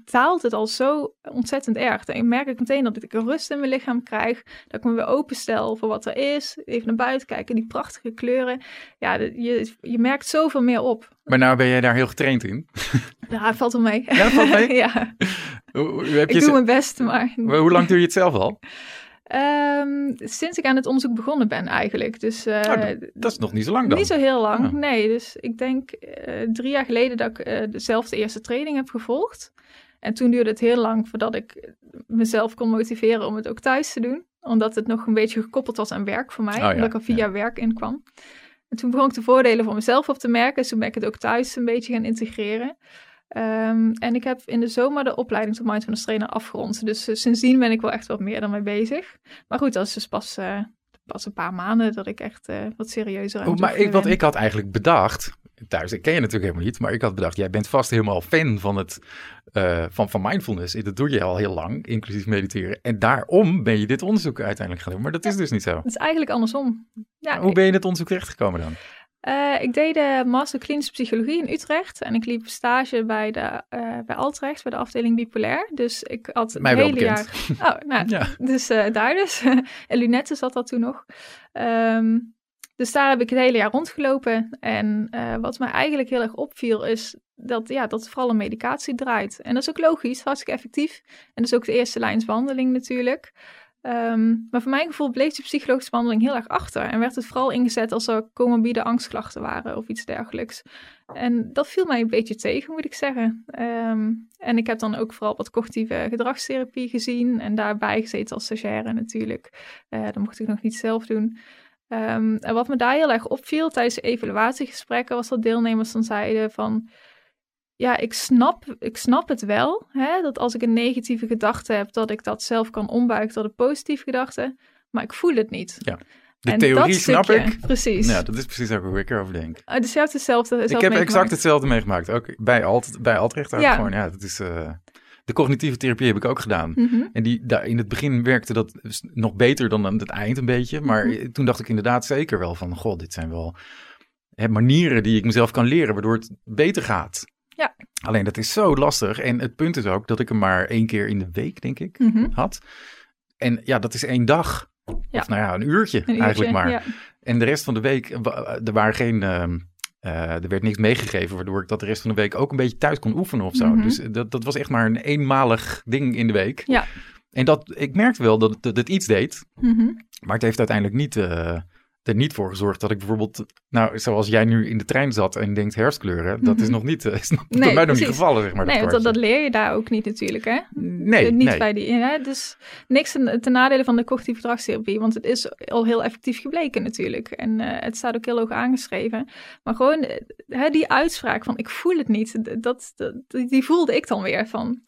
daalt het al zo ontzettend erg. Dan merk ik meteen dat ik een rust in mijn lichaam krijg. Dat ik me weer openstel voor wat er is. Even naar buiten kijken, die prachtige kleuren. Ja, je, je merkt zoveel meer op. Maar nou ben jij daar heel getraind in. Ja, valt wel mee. Ja, valt mee? ja. Hoe, heb ik doe mijn best, maar... Hoe lang doe je het zelf al? Um, sinds ik aan het onderzoek begonnen ben eigenlijk. Dus, uh, dat is nog niet zo lang dan? Niet zo heel lang, nee. Dus ik denk uh, drie jaar geleden dat ik uh, dezelfde eerste training heb gevolgd. En toen duurde het heel lang voordat ik mezelf kon motiveren om het ook thuis te doen. Omdat het nog een beetje gekoppeld was aan werk voor mij. Oh, ja. Omdat ik er via ja. werk in kwam. En toen begon ik de voordelen voor mezelf op te merken. Dus toen ben ik het ook thuis een beetje gaan integreren. Um, en ik heb in de zomer de opleiding tot mindfulness trainer afgerond. Dus uh, sindsdien ben ik wel echt wat meer dan mee bezig. Maar goed, dat is dus pas, uh, pas een paar maanden dat ik echt uh, wat serieuzer aan oh, Maar ik, wat ik had eigenlijk bedacht, thuis, ik ken je natuurlijk helemaal niet, maar ik had bedacht, jij bent vast helemaal fan van, het, van, van mindfulness. Dat doe je al heel lang, inclusief mediteren. En daarom ben je dit onderzoek uiteindelijk gaan doen. Maar dat is dus niet zo. Het is eigenlijk andersom. Ja, Hoe ben je in het onderzoek terechtgekomen dan? Uh, ik deed de master klinische psychologie in Utrecht en ik liep stage bij, de, uh, bij Altrecht, bij de afdeling bipolair. Dus ik had een hele jaar... Oh, nou, ja. dus uh, daar dus. en Lunette zat dat toen nog. Um, dus daar heb ik het hele jaar rondgelopen. En wat mij eigenlijk heel erg opviel is dat, ja, dat vooral een medicatie draait. En dat is ook logisch, hartstikke effectief. En dat is ook de eerste lijnsbehandeling natuurlijk. Um, maar voor mijn gevoel bleef de psychologische behandeling heel erg achter. En werd het vooral ingezet als er comorbide angstklachten waren of iets dergelijks. En dat viel mij een beetje tegen, moet ik zeggen. Um, en ik heb dan ook vooral wat cognitieve gedragstherapie gezien. En daarbij gezeten als stagiaire natuurlijk. Uh, dat mocht ik nog niet zelf doen. Um, en wat me daar heel erg opviel tijdens de evaluatiegesprekken was dat deelnemers dan zeiden van ja, ik snap, ik snap het wel. Hè, dat als ik een negatieve gedachte heb, dat ik dat zelf kan ombuigen tot een positieve gedachte. Maar ik voel het niet. Ja. De theorie snap ik. Precies. Ja, dat is precies waar ik erover denk. Uh, dus je hebt hetzelfde, Ik heb exact hetzelfde meegemaakt. Ook bij, Alt, bij Altrecht. Ja. Gewoon, ja, dat is... Uh, de cognitieve therapie heb ik ook gedaan. Mm -hmm. En die, daar, in het begin werkte dat nog beter dan aan het eind een beetje. Maar mm -hmm. toen dacht ik inderdaad zeker wel van... God, dit zijn wel manieren die ik mezelf kan leren... waardoor het beter gaat. Ja. Alleen dat is zo lastig. En het punt is ook dat ik hem maar één keer in de week, denk ik, mm -hmm. had. En ja, dat is één dag. Ja. Of nou ja, een uurtje, een uurtje eigenlijk maar. Ja. En de rest van de week, er waren geen... Uh, uh, er werd niks meegegeven, waardoor ik dat de rest van de week ook een beetje thuis kon oefenen of zo. Mm -hmm. Dus dat, dat was echt maar een eenmalig ding in de week. Ja. En dat, ik merkte wel dat het, het iets deed, mm -hmm. maar het heeft uiteindelijk niet... Uh, er niet voor gezorgd dat ik bijvoorbeeld, nou, zoals jij nu in de trein zat en denkt herfstkleuren, dat is nog niet, is nog, nee, bij mij nog niet gevallen, zeg maar. Nee, dat, dat, dat, leer je daar ook niet natuurlijk, hè? Nee, Niet nee. bij die, hè? dus niks ten, ten nadele van de cognitieve gedragstherapie, want het is al heel effectief gebleken natuurlijk. En uh, het staat ook heel hoog aangeschreven. Maar gewoon hè, die uitspraak van ik voel het niet, dat, dat, die voelde ik dan weer van...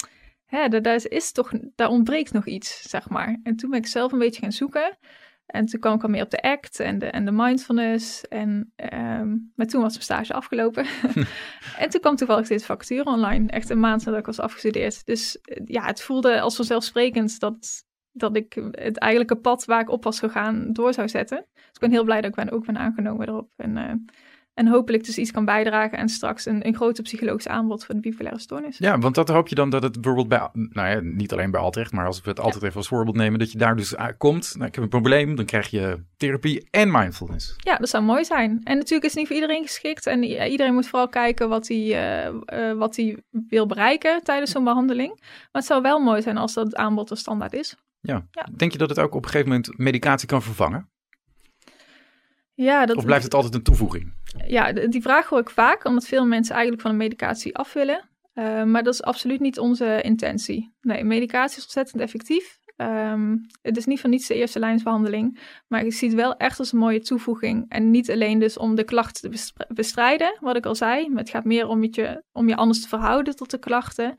Hè, daar, is toch, daar ontbreekt nog iets, zeg maar. En toen ben ik zelf een beetje gaan zoeken. En toen kwam ik al meer op de ACT en de, en de mindfulness. En, um, maar toen was mijn stage afgelopen. en toen kwam toevallig dit vacature online. Echt een maand nadat ik was afgestudeerd. Dus ja, het voelde als vanzelfsprekend dat, dat ik het eigenlijke pad waar ik op was gegaan door zou zetten. Dus ik ben heel blij dat ik ben, ook ben aangenomen erop. En uh, En hopelijk dus iets kan bijdragen en straks een, een groter psychologisch aanbod voor de bipolaire stoornis. Ja, want dat hoop je dan dat het bijvoorbeeld bij, nou ja, niet alleen bij Altrecht, maar als we het altijd even als voorbeeld nemen, dat je daar dus komt, nou, ik heb een probleem, dan krijg je therapie en mindfulness. Ja, dat zou mooi zijn. En natuurlijk is het niet voor iedereen geschikt en iedereen moet vooral kijken wat hij, uh, uh, wat hij wil bereiken tijdens zo'n behandeling. Maar het zou wel mooi zijn als dat aanbod er standaard is. Ja. ja. Denk je dat het ook op een gegeven moment medicatie kan vervangen? Ja, dat, of blijft het altijd een toevoeging? Ja, die vraag hoor ik vaak, omdat veel mensen eigenlijk van de medicatie af willen. Uh, maar dat is absoluut niet onze intentie. Nee, medicatie is ontzettend effectief. Um, het is niet van niets de eerste lijnsbehandeling, maar je ziet wel echt als een mooie toevoeging. En niet alleen dus om de klachten te bestrijden, wat ik al zei. Maar het gaat meer om je, om je anders te verhouden tot de klachten.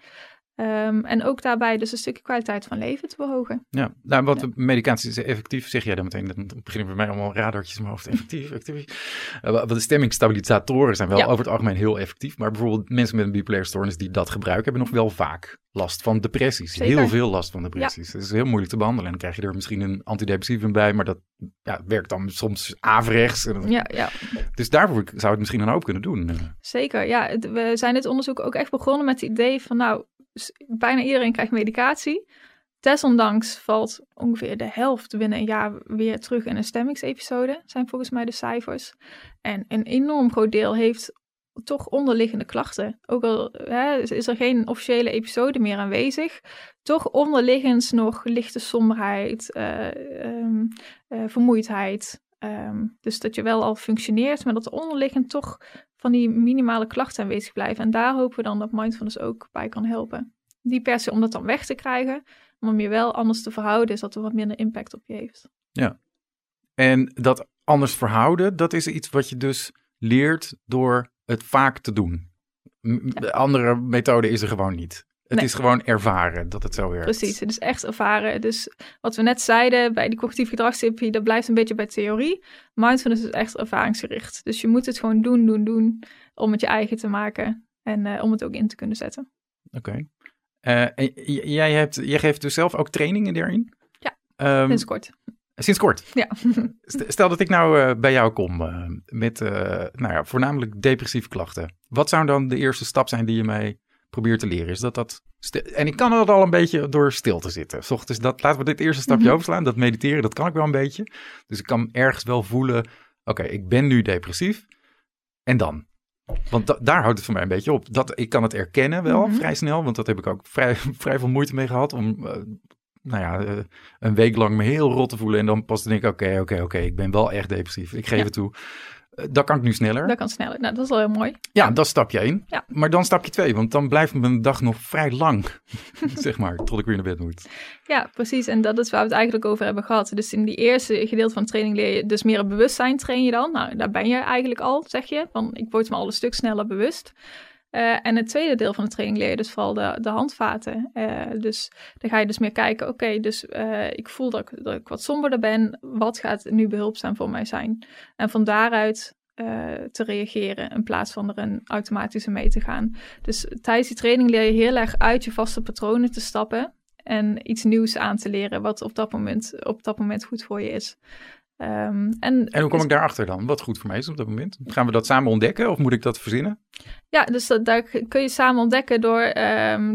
Um, en ook daarbij dus een stukje kwaliteit van leven te behogen. Ja, nou, wat ja. medicatie is effectief, zeg jij dan meteen. Dan beginnen bij mij allemaal radartjes in mijn hoofd. Effectief, effectief. Uh, de stemmingsstabilisatoren zijn wel ja. over het algemeen heel effectief. Maar bijvoorbeeld mensen met een bipolaire stoornis die dat gebruiken, hebben nog wel vaak last van depressies. Zeker. Heel veel last van depressies. Ja. Het is heel moeilijk te behandelen. En dan krijg je er misschien een antidepressivum bij, maar dat ja, werkt dan soms averechts. Ja, ja. Dus daarvoor zou het misschien dan ook kunnen doen. Zeker, ja. We zijn dit onderzoek ook echt begonnen met het idee van nou, bijna iedereen krijgt medicatie. Desondanks valt ongeveer de helft binnen een jaar weer terug in een stemmingsepisode, zijn volgens mij de cijfers. En een enorm groot deel heeft toch onderliggende klachten. Ook al hè, is er geen officiële episode meer aanwezig, toch onderliggends nog lichte somberheid, uh, um, uh, vermoeidheid. Um, dus dat je wel al functioneert, maar dat er onderliggend toch van die minimale klachten aanwezig blijven. En daar hopen we dan dat mindfulness ook bij kan helpen. Niet per se om dat dan weg te krijgen, maar om je wel anders te verhouden, zodat er wat minder impact op je heeft. Ja, en dat anders verhouden, dat is iets wat je dus leert door het vaak te doen. De andere methode is er gewoon niet. Het nee. is gewoon ervaren dat het zo werkt. Precies, het is echt ervaren. Dus wat we net zeiden bij die cognitieve gedragstherapie, dat blijft een beetje bij theorie. Mindfulness is echt ervaringsgericht. Dus je moet het gewoon doen, doen, doen om het je eigen te maken en uh, om het ook in te kunnen zetten. Oké. Okay. Uh, jij, hebt, jij geeft dus zelf ook trainingen daarin? Ja, um, sinds kort. Sinds kort? Ja. Stel dat ik nou uh, bij jou kom met nou ja, voornamelijk depressieve klachten. Wat zou dan de eerste stap zijn die je mij probeert te leren? Is dat dat... En ik kan er al een beetje door stil te zitten. Dus dat, laten we dit eerste stapje mm -hmm. overslaan. Dat mediteren, dat kan ik wel een beetje. Dus ik kan ergens wel voelen, oké, okay, ik ben nu depressief. En dan? Want da daar houdt het voor mij een beetje op. Dat, ik kan het erkennen wel mm -hmm. vrij snel, want dat heb ik ook vrij, vrij veel moeite mee gehad om uh, nou ja, uh, een week lang me heel rot te voelen. En dan pas te denken, oké, okay, oké, okay, oké, ik ben wel echt depressief. Ik geef ja. het toe. Uh, dat kan ik nu sneller. Dat kan sneller. Nou, dat is wel heel mooi. Ja, dat stap je één. Ja. Maar dan stap je twee, want dan blijft mijn dag nog vrij lang, zeg maar, tot ik weer naar bed moet. Ja, precies. En dat is waar we het eigenlijk over hebben gehad. Dus in die eerste gedeelte van de training leer je dus meer op bewustzijn train je dan. Nou, daar ben je eigenlijk al, zeg je. Van, ik word me al een stuk sneller bewust. Uh, en het tweede deel van de training leer je dus vooral de, de handvaten. Uh, dus dan ga je dus meer kijken, oké, dus uh, ik voel dat ik, dat ik wat somberder ben. Wat gaat nu behulpzaam voor mij zijn? En van daaruit te reageren in plaats van er een automatische mee te gaan. Dus tijdens die training leer je heel erg uit je vaste patronen te stappen. En iets nieuws aan te leren wat op dat moment, op dat moment goed voor je is. Um, en, en hoe kom ik daarachter dan? Wat goed voor mij is op dat moment? Gaan we dat samen ontdekken of moet ik dat verzinnen? Ja, dus dat, daar kun je samen ontdekken door. Um,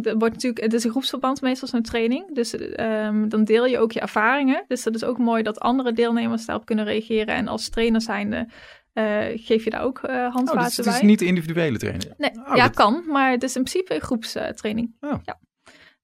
er wordt natuurlijk, het is een groepsverband meestal zo'n training. Dus um, dan deel je ook je ervaringen. Dus dat is ook mooi dat andere deelnemers daarop kunnen reageren. En als trainer zijnde uh, geef je daar ook uh, handvaten oh, dus bij. Het is niet de individuele training? Nee, oh, ja, dat... kan. Maar het is in principe een groepstraining. Oh. Ja.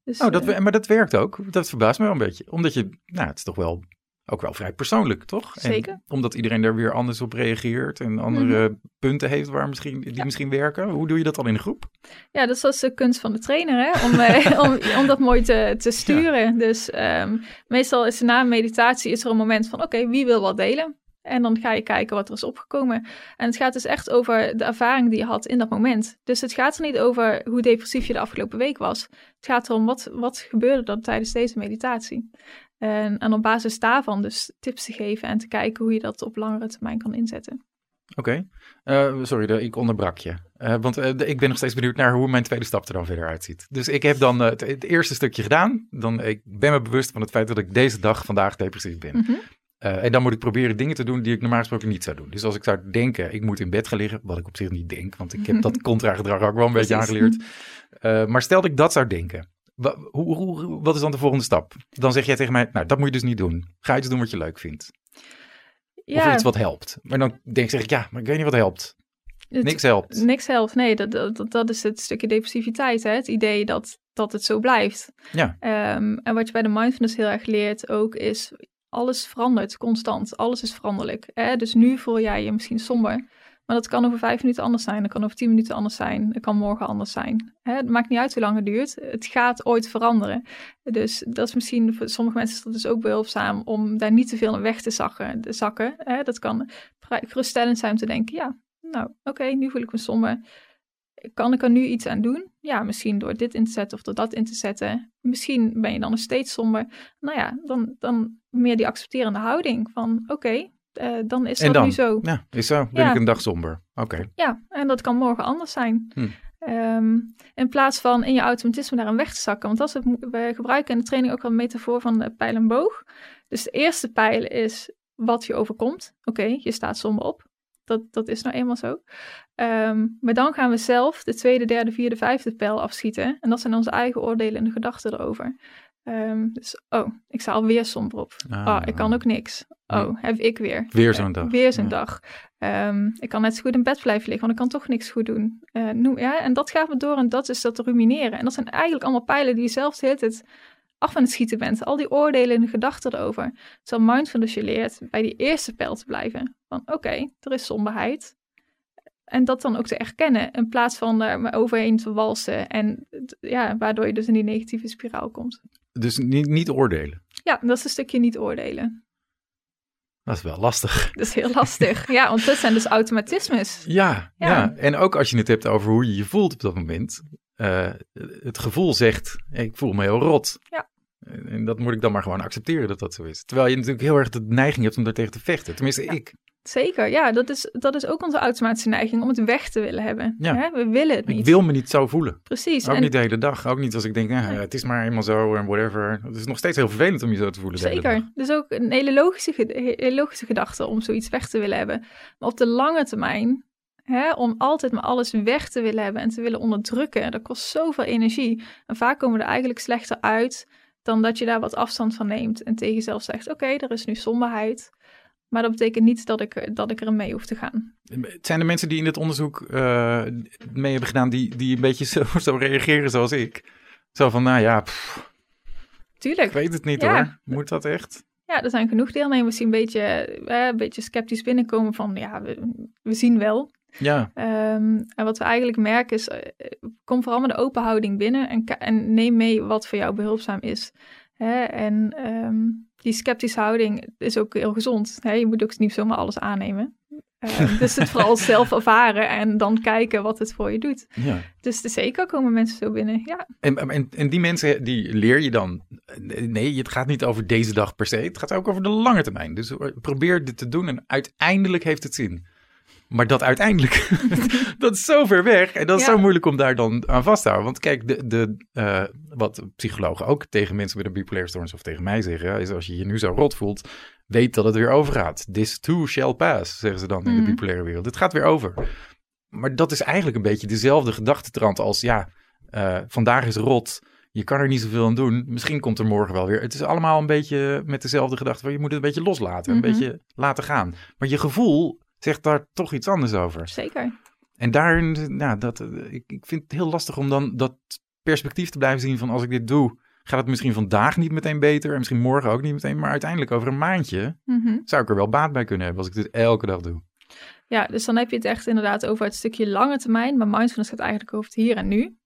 Dus, oh, dat, uh, maar dat werkt ook. Dat verbaast me wel een beetje. Omdat je, nou, het is toch wel ook wel vrij persoonlijk, toch? Zeker. En omdat iedereen daar weer anders op reageert en andere mm -hmm. punten heeft waar misschien, die ja. misschien werken. Hoe doe je dat dan in de groep? Ja, dat is de kunst van de trainer, hè? Om, eh, om, om dat mooi te, te sturen. Ja. Dus um, meestal is na meditatie is er een moment van, oké, okay, wie wil wat delen? En dan ga je kijken wat er is opgekomen. En het gaat dus echt over de ervaring die je had in dat moment. Dus het gaat er niet over hoe depressief je de afgelopen week was. Het gaat erom wat, wat gebeurde er tijdens deze meditatie. En, en op basis daarvan dus tips te geven en te kijken hoe je dat op langere termijn kan inzetten. Oké, okay. uh, sorry, ik onderbrak je. Uh, want uh, ik ben nog steeds benieuwd naar hoe mijn tweede stap er dan verder uitziet. Dus ik heb dan het, het, eerste stukje gedaan. Dan, ik ben me bewust van het feit dat ik deze dag vandaag depressief ben. Mm -hmm. Uh, en dan moet ik proberen dingen te doen die ik normaal gesproken niet zou doen. Dus als ik zou denken, ik moet in bed gaan liggen, wat ik op zich niet denk, want ik heb dat contra-gedrag ook wel een beetje aangeleerd. Maar stel dat ik dat zou denken, wat, hoe, hoe, wat is dan de volgende stap? Dan zeg jij tegen mij, nou, dat moet je dus niet doen. Ga iets doen wat je leuk vindt. Ja. Of iets wat helpt. Maar dan denk, zeg ik, ja, maar ik weet niet wat helpt. niks helpt. Niks helpt, nee. Dat, dat, dat is het stukje depressiviteit, hè? Het idee dat, dat het zo blijft. Ja. Um, en wat je bij de mindfulness heel erg leert ook, is alles verandert constant. Alles is veranderlijk. Hè? Dus nu voel jij je misschien somber. Maar dat kan over vijf minuten anders zijn. Dat kan over tien minuten anders zijn. Dat kan morgen anders zijn. Hè? Het maakt niet uit hoe lang het duurt. Het gaat ooit veranderen. Dus dat is misschien voor sommige mensen is dat dus ook behulpzaam om daar niet te veel in weg te zakken. zakken hè? Dat kan geruststellend zijn om te denken, ja, nou oké, nu voel ik me somber. Kan ik er nu iets aan doen? Ja, misschien door dit in te zetten of door dat in te zetten. Misschien ben je dan nog steeds somber. Nou ja, dan, dan meer die accepterende houding van oké, uh, dan is dat nu zo. Ja, is zo. Ben ik een dag somber. Oké. Ja, en dat kan morgen anders zijn. Hm. Um, in plaats van in je automatisme naar een weg te zakken. Want dat is het, we gebruiken in de training ook wel een metafoor van de pijl en boog. Dus de eerste pijl is wat je overkomt. Oké, je staat somber op. Dat, dat is nou eenmaal zo. Um, maar dan gaan we zelf de tweede, derde, vierde, vijfde pijl afschieten. En dat zijn onze eigen oordelen en gedachten erover. Um, dus, oh, ik sta alweer somber op. Ah, oh, ik kan ook niks. Oh, heb ik weer. Weer zo'n dag. Weer zo'n dag. Um, ik kan net zo goed in bed blijven liggen, want ik kan toch niks goed doen. Uh, noem, ja, en dat gaat me door en dat is dat rumineren. En dat zijn eigenlijk allemaal pijlen die je zelf de hele tijd af aan het schieten bent. Al die oordelen en gedachten erover. Terwijl mindfulness je leert bij die eerste pijl te blijven. Van oké, er is somberheid. En dat dan ook te erkennen, in plaats van er overheen te walsen. En ja, waardoor je dus in die negatieve spiraal komt. Dus niet, niet oordelen. Ja, dat is een stukje niet oordelen. Dat is wel lastig. Dat is heel lastig. ja, want dat zijn dus automatismes. Ja, ja, en ook als je het hebt over hoe je je voelt op dat moment. Uh, het gevoel zegt, ik voel me heel rot. Ja. En dat moet ik dan maar gewoon accepteren dat dat zo is. Terwijl je natuurlijk heel erg de neiging hebt om daar tegen te vechten. Tenminste, ik. Zeker, ja, dat is, dat is ook onze automatische neiging om het weg te willen hebben. Ja. Hè? We willen het niet. Ik wil me niet zo voelen. Precies. Ook niet de hele dag. Ook niet als ik denk, ja, het is maar eenmaal zo en whatever. Het is nog steeds heel vervelend om je zo te voelen. Zeker. Dus ook een hele logische, hele logische gedachte om zoiets weg te willen hebben. Maar op de lange termijn, hè, om altijd maar alles weg te willen hebben en te willen onderdrukken, dat kost zoveel energie. En vaak komen we er eigenlijk slechter uit dan dat je daar wat afstand van neemt en tegen jezelf zegt, oké, er is nu somberheid. Maar dat betekent niet dat ik, dat ik er mee hoef te gaan. Het zijn de mensen die in dit onderzoek uh, mee hebben gedaan, die, die een beetje zo, zo reageren zoals ik? Zo van, nou ja, Tuurlijk. Ik weet het niet hoor. Moet dat echt? Ja, er zijn genoeg deelnemers die een beetje, eh, een beetje sceptisch binnenkomen van, ja, we, we zien wel. Ja. Um, en wat we eigenlijk merken is, uh, kom vooral met de open houding binnen en, en neem mee wat voor jou behulpzaam is. Hè? En um, die sceptische houding is ook heel gezond. Hè? Je moet ook niet zomaar alles aannemen. Uh, dus het vooral zelf ervaren en dan kijken wat het voor je doet. Ja. Dus zeker komen mensen zo binnen, ja. En, en, en die mensen, die leer je dan... Nee, het gaat niet over deze dag per se. Het gaat ook over de lange termijn. Dus probeer dit te doen en uiteindelijk heeft het zin. Maar dat uiteindelijk, dat is zo ver weg. En dat is zo moeilijk om daar dan aan vast te houden. Want kijk, de, de, uh, wat psychologen ook tegen mensen met een bipolaire stoornis of tegen mij zeggen, is als je je nu zo rot voelt, weet dat het weer overgaat. This too shall pass, zeggen ze dan in de mhm. bipolaire wereld. Het gaat weer over. Maar dat is eigenlijk een beetje dezelfde gedachtetrand als, ja, uh, vandaag is rot. Je kan er niet zoveel aan doen. Misschien komt er morgen wel weer. Het is allemaal een beetje met dezelfde gedachte. Van je moet het een beetje loslaten. Een mhm. beetje laten gaan. Maar je gevoel zegt daar toch iets anders over. Zeker. En daarin, nou, dat, ik, ik vind het heel lastig om dan dat perspectief te blijven zien van als ik dit doe, gaat het misschien vandaag niet meteen beter en misschien morgen ook niet meteen, maar uiteindelijk over een maandje mhm. zou ik er wel baat bij kunnen hebben als ik dit elke dag doe. Ja, dus dan heb je het echt inderdaad over het stukje lange termijn, maar mindfulness gaat eigenlijk over het hier en nu.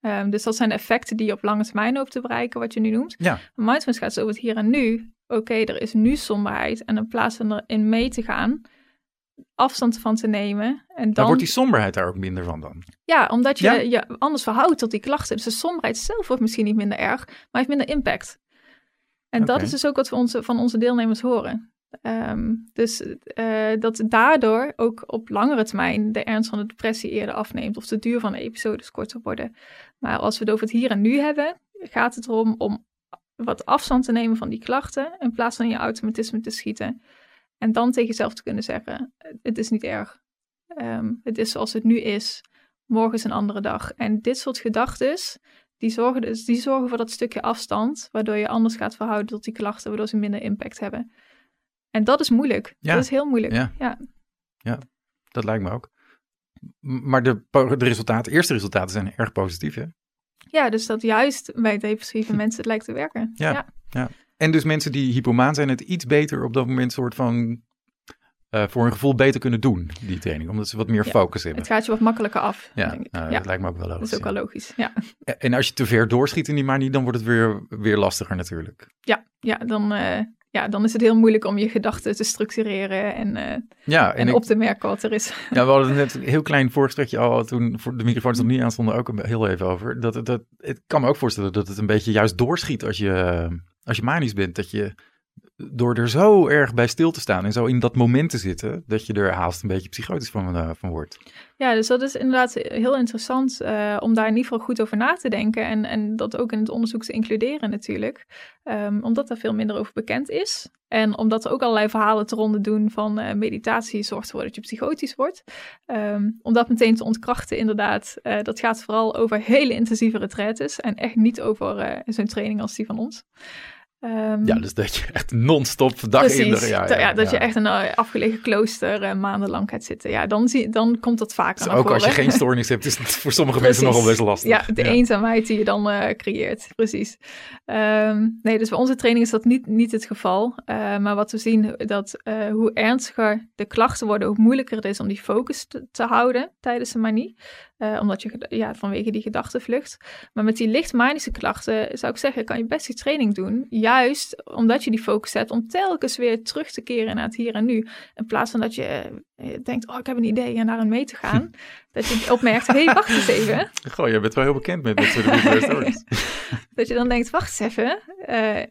Um, dus dat zijn de effecten die je op lange termijn hoopt te bereiken, wat je nu noemt. Ja. mindfulness gaat zo over het hier en nu. Oké, er is nu somberheid en in plaats van erin mee te gaan, afstand van te nemen. En dan... wordt die somberheid daar ook minder van dan? Ja, omdat je je anders verhoudt tot die klachten. Dus de somberheid zelf wordt misschien niet minder erg, maar heeft minder impact. En dat is dus ook wat we onze, van onze deelnemers horen. Ehm, dus uh, dat daardoor ook op langere termijn de ernst van de depressie eerder afneemt of de duur van de episodes korter worden. Maar als we het over het hier en nu hebben, gaat het erom om wat afstand te nemen van die klachten, in plaats van in je automatisme te schieten. En dan tegen jezelf te kunnen zeggen, het is niet erg. Ehm, het is zoals het nu is. Morgen is een andere dag. En dit soort gedachten, die zorgen, dus, die zorgen voor dat stukje afstand, waardoor je anders gaat verhouden tot die klachten, waardoor ze minder impact hebben. En dat is moeilijk. Ja. Dat is heel moeilijk. Ja. Ja. Ja, dat lijkt me ook. Maar de, de resultaten, eerste resultaten zijn erg positief, hè? Ja, dus dat juist bij depressieve mensen het lijkt te werken. Ja. En dus mensen die hypomaan zijn het iets beter op dat moment soort van eh, voor hun gevoel beter kunnen doen, die training. Omdat ze wat meer Ja, focus hebben. Het gaat je wat makkelijker af, Ja, denk ik. nou, ja, dat lijkt me ook wel dat logisch. is ook wel logisch. Ja, En als je te ver doorschiet in die manie, dan wordt het weer, weer lastiger natuurlijk. ja, ja, dan, eh, ja, dan is het heel moeilijk om je gedachten te structureren en, eh, Ja, en, en, ik, op te merken wat er is. ja, we hadden net een heel klein voorgesprekje al, toen voor de microfoons nog niet aan stonden, ook een- heel even over. Dat, dat, het kan me ook voorstellen dat het een beetje juist doorschiet als je, als je manisch bent. Dat je door er zo erg bij stil te staan en zo in dat moment te zitten, dat je er haast een beetje psychotisch van, eh, van wordt. Ja, dus dat is inderdaad heel interessant eh, om daar in ieder geval goed over na te denken en, en dat ook in het onderzoek te includeren natuurlijk. Ehm, omdat daar veel minder over bekend is. En omdat er ook allerlei verhalen te ronde doen van eh, meditatie zorgt ervoor dat je psychotisch wordt. Ehm, om dat meteen te ontkrachten inderdaad. dat gaat vooral over hele intensieve retraites en echt niet over zo'n training als die van ons. Ehm, Ja, dus dat je echt non-stop dag in Precies, dag. ja, dat je echt in een afgelegen klooster eh, maandenlang gaat zitten. Ja, dan, zie, dan komt dat vaker Dus ook als je geen stoornis hebt, is het voor sommige mensen Precies. nogal best lastig. Ja, de eenzaamheid die je dan eh, creëert, precies. Ehm, nee, dus bij onze training is dat niet, niet het geval. Eh, maar wat we zien, dat hoe ernstiger de klachten worden, hoe moeilijker het is om die focus te, te houden tijdens de manie. Eh, omdat je, ja, vanwege die gedachtenvlucht. Maar met die licht manische klachten zou ik zeggen, kan je best die training doen. Juist omdat je die focus hebt om telkens weer terug te keren naar het hier en nu. In plaats van dat je eh, denkt, oh ik heb een idee en naar een mee te gaan. dat je opmerkt, hé hey, wacht eens even. Goh, jij bent wel heel bekend met dit soort. Dat je dan denkt, wacht eens even. eh,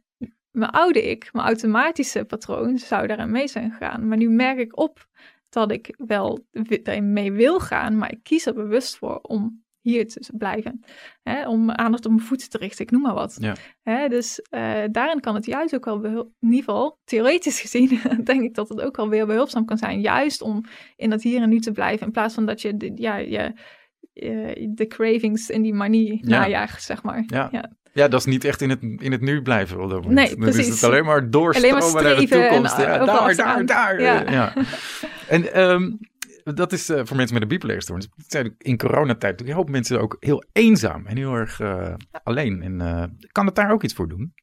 mijn oude ik, mijn automatische patroon zou daaraan mee zijn gegaan. Maar nu merk ik op dat ik wel daarin mee wil gaan, maar ik kies er bewust voor om hier te blijven. Hè, om aandacht op mijn voeten te richten, ik noem maar wat. Ja. Hè, dus eh, daarin kan het juist ook wel, in ieder geval theoretisch gezien, denk ik dat het ook wel weer behulpzaam kan zijn. Juist om in dat hier en nu te blijven, in plaats van dat je de, ja, je, eh, de cravings in die manie Ja. najaagt, zeg maar. Ja. Ja. Ja, dat is niet echt in het, in het nu blijven op dat moment. Nee, Dan is precies. het alleen maar doorstromen naar de en, toekomst. ja, daar, daar, daar. Ja. Ja. En ehm, dat is eh, voor mensen met een bipolaire stoornis. In coronatijd een hoop mensen ook heel eenzaam en heel erg eh, alleen. En eh, kan het daar ook iets voor doen?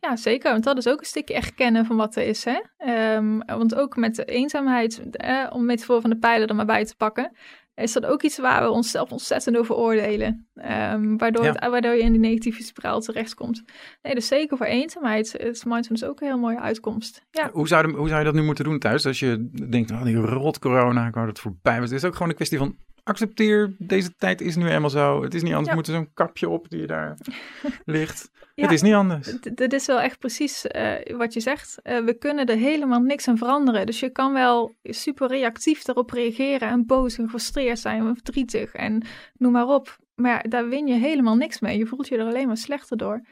Ja, zeker. Want dat is ook een stukje erkennen van wat er is. Hè? Ehm, want ook met de eenzaamheid, eh, om metafoor van de pijlen er maar bij te pakken, is dat ook iets waar we onszelf ontzettend over oordelen. Ehm, waardoor, Ja. het, waardoor je in die negatieve spiraal terechtkomt. Nee, dus zeker voor eenzaamheid is mindfulness ook een heel mooie uitkomst. Ja, Hoe, zou hoe zou je dat nu moeten doen thuis? Als je denkt, oh, die rot corona, ik wou dat voorbij was. Het is ook gewoon een kwestie van accepteer, deze tijd is nu eenmaal zo. Het is niet anders, Ja. er moet er zo'n kapje op die daar ligt. Ja. Het is niet anders. Dit is wel echt precies eh, wat je zegt. Eh, we kunnen er helemaal niks aan veranderen. Dus je kan wel super reactief daarop reageren en boos en gefrustreerd zijn en verdrietig en noem maar op. Maar daar win je helemaal niks mee. Je voelt je er alleen maar slechter door.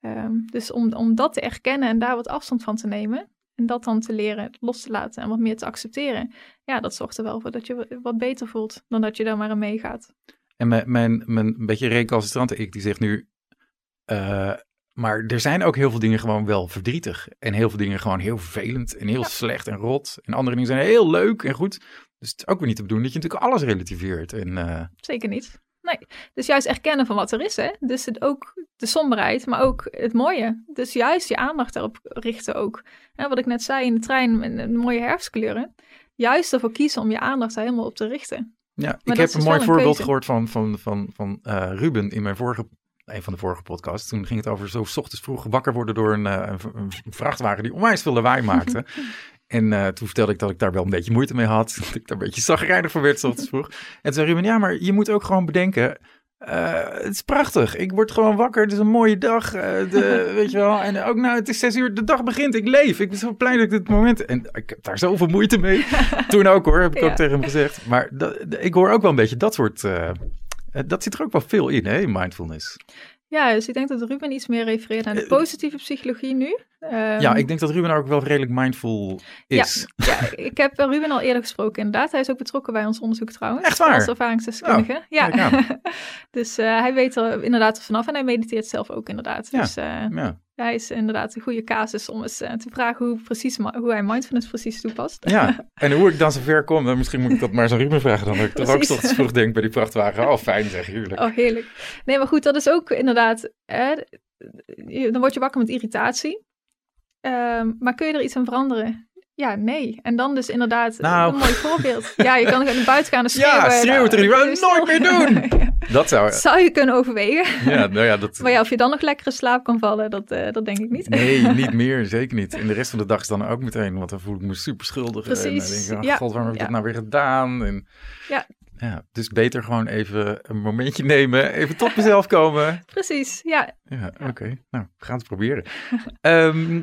Ehm, dus om, om dat te erkennen en daar wat afstand van te nemen en dat dan te leren los te laten en wat meer te accepteren. Ja, dat zorgt er wel voor dat je wa- wat beter voelt dan dat je daar maar aan meegaat. En mijn, mijn, beetje recalcitrante ik, die zegt nu... eh, maar er zijn ook heel veel dingen gewoon wel verdrietig. En heel veel dingen gewoon heel vervelend en heel Ja. slecht en rot. En andere dingen zijn heel leuk en goed. Dus het is ook weer niet te bedoelen dat je natuurlijk alles relativeert. En eh, Zeker niet. Nee, dus juist erkennen van wat er is, hè. Dus het ook de somberheid, maar ook het mooie. Dus juist je aandacht daarop richten ook. Hè, wat ik net zei in de trein met de mooie herfstkleuren. Juist ervoor kiezen om je aandacht daar helemaal op te richten. ja, ik heb een dus mooi een voorbeeld keuze. gehoord van, van, van, van eh, Ruben in mijn vorige, een van de vorige podcasts. Toen ging het over zo 's ochtends vroeg wakker worden door een, eh, een, een vrachtwagen die onwijs veel lawaai maakte. En eh, toen vertelde ik dat ik daar wel een beetje moeite mee had. Dat ik daar een beetje zagrijnig voor werd 's ochtends vroeg. En toen zei Ruben, ja, maar je moet ook gewoon bedenken... eh, het is prachtig. Ik word gewoon wakker. Het is een mooie dag. de, weet je wel. En ook nou, het is zes uur. De dag begint. Ik leef. Ik ben zo blij dat ik dit moment... En ik heb daar zoveel moeite mee. Toen ook hoor, heb ik Ja. ook tegen hem gezegd. Maar dat, ik hoor ook wel een beetje dat soort... eh, eh, dat zit er ook wel veel in, hè, in mindfulness. Ja, dus ik denk dat Ruben iets meer refereert aan de Eh, positieve psychologie nu. Ehm, ja, ik denk dat Ruben ook wel redelijk mindful is. ja, ik heb eh, Ruben al eerder gesproken inderdaad. Hij is ook betrokken bij ons onderzoek trouwens. Echt waar? Oh, Als ervaringsdeskundige. kijk ja. dus eh, hij weet er inderdaad vanaf en hij mediteert zelf ook inderdaad. Ja. Dus eh, Ja. Hij is inderdaad een goede casus om eens eh, te vragen hoe, precies, hoe hij mindfulness precies toepast. Ja, en hoe ik dan zover kom, dan misschien moet ik dat maar zo Ruben vragen. Dan ik toch ook vroeg denk bij die vrachtwagen. Oh, fijn zeg, heerlijk. Oh, heerlijk. Nee, maar goed, dat is ook inderdaad. Hè, dan word je wakker met irritatie. Ehm, maar kun je er iets aan veranderen? Ja, nee. En dan dus inderdaad Nou. een mooi voorbeeld. Ja, je kan naar buiten gaan en schreeuwen. Ja, schreeuwen Nou, tegen die- doe "Oh, je nooit stil." meer doen! Ja. Dat zou... Zou je kunnen overwegen. Ja, nou ja, dat... Maar ja, of je dan nog lekker in slaap kan vallen, dat, eh, dat denk ik niet. Nee, niet meer, zeker niet. En de rest van de dag is dan ook meteen, want dan voel ik me super schuldig. En dan Precies, denk ik, oh ja, god, waarom heb ik dat nou weer gedaan? En, Ja. ja. Dus beter gewoon even een momentje nemen, even tot mezelf komen. Precies, ja. Ja, oké. Nou, we gaan het proberen. Ehm,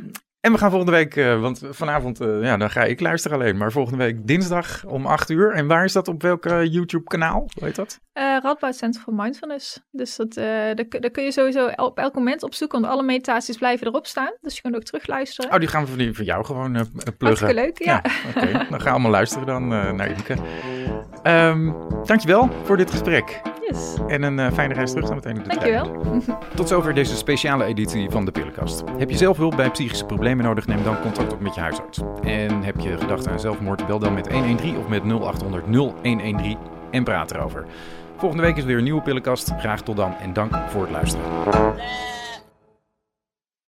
en we gaan volgende week, eh, want vanavond, eh, ja, dan ga ik luisteren alleen. Maar volgende week dinsdag om 8 uur. En waar is dat? Op welk YouTube-kanaal? Hoe heet dat? Eh Radboud Center for Mindfulness. Dus dat, daar, kun- je sowieso op elk moment opzoeken, want alle meditaties blijven erop staan. Dus je kunt ook terugluisteren. Oh, die gaan we van, die, van jou gewoon pluggen. Hartstikke leuk, ja. Oké, dan gaan we allemaal luisteren dan naar Imke. Ehm dankjewel voor dit gesprek. Yes. En een eh, fijne reis terug dan meteen Dankjewel. Tot zover deze speciale editie van de Pillenkast. Heb je zelf hulp bij psychische problemen nodig, neem dan contact op met je huisarts. En heb je gedachten aan zelfmoord, bel dan met 113 of met 0800 0113 en praat erover. Volgende week is weer een nieuwe Pillenkast. Graag tot dan en dank voor het luisteren.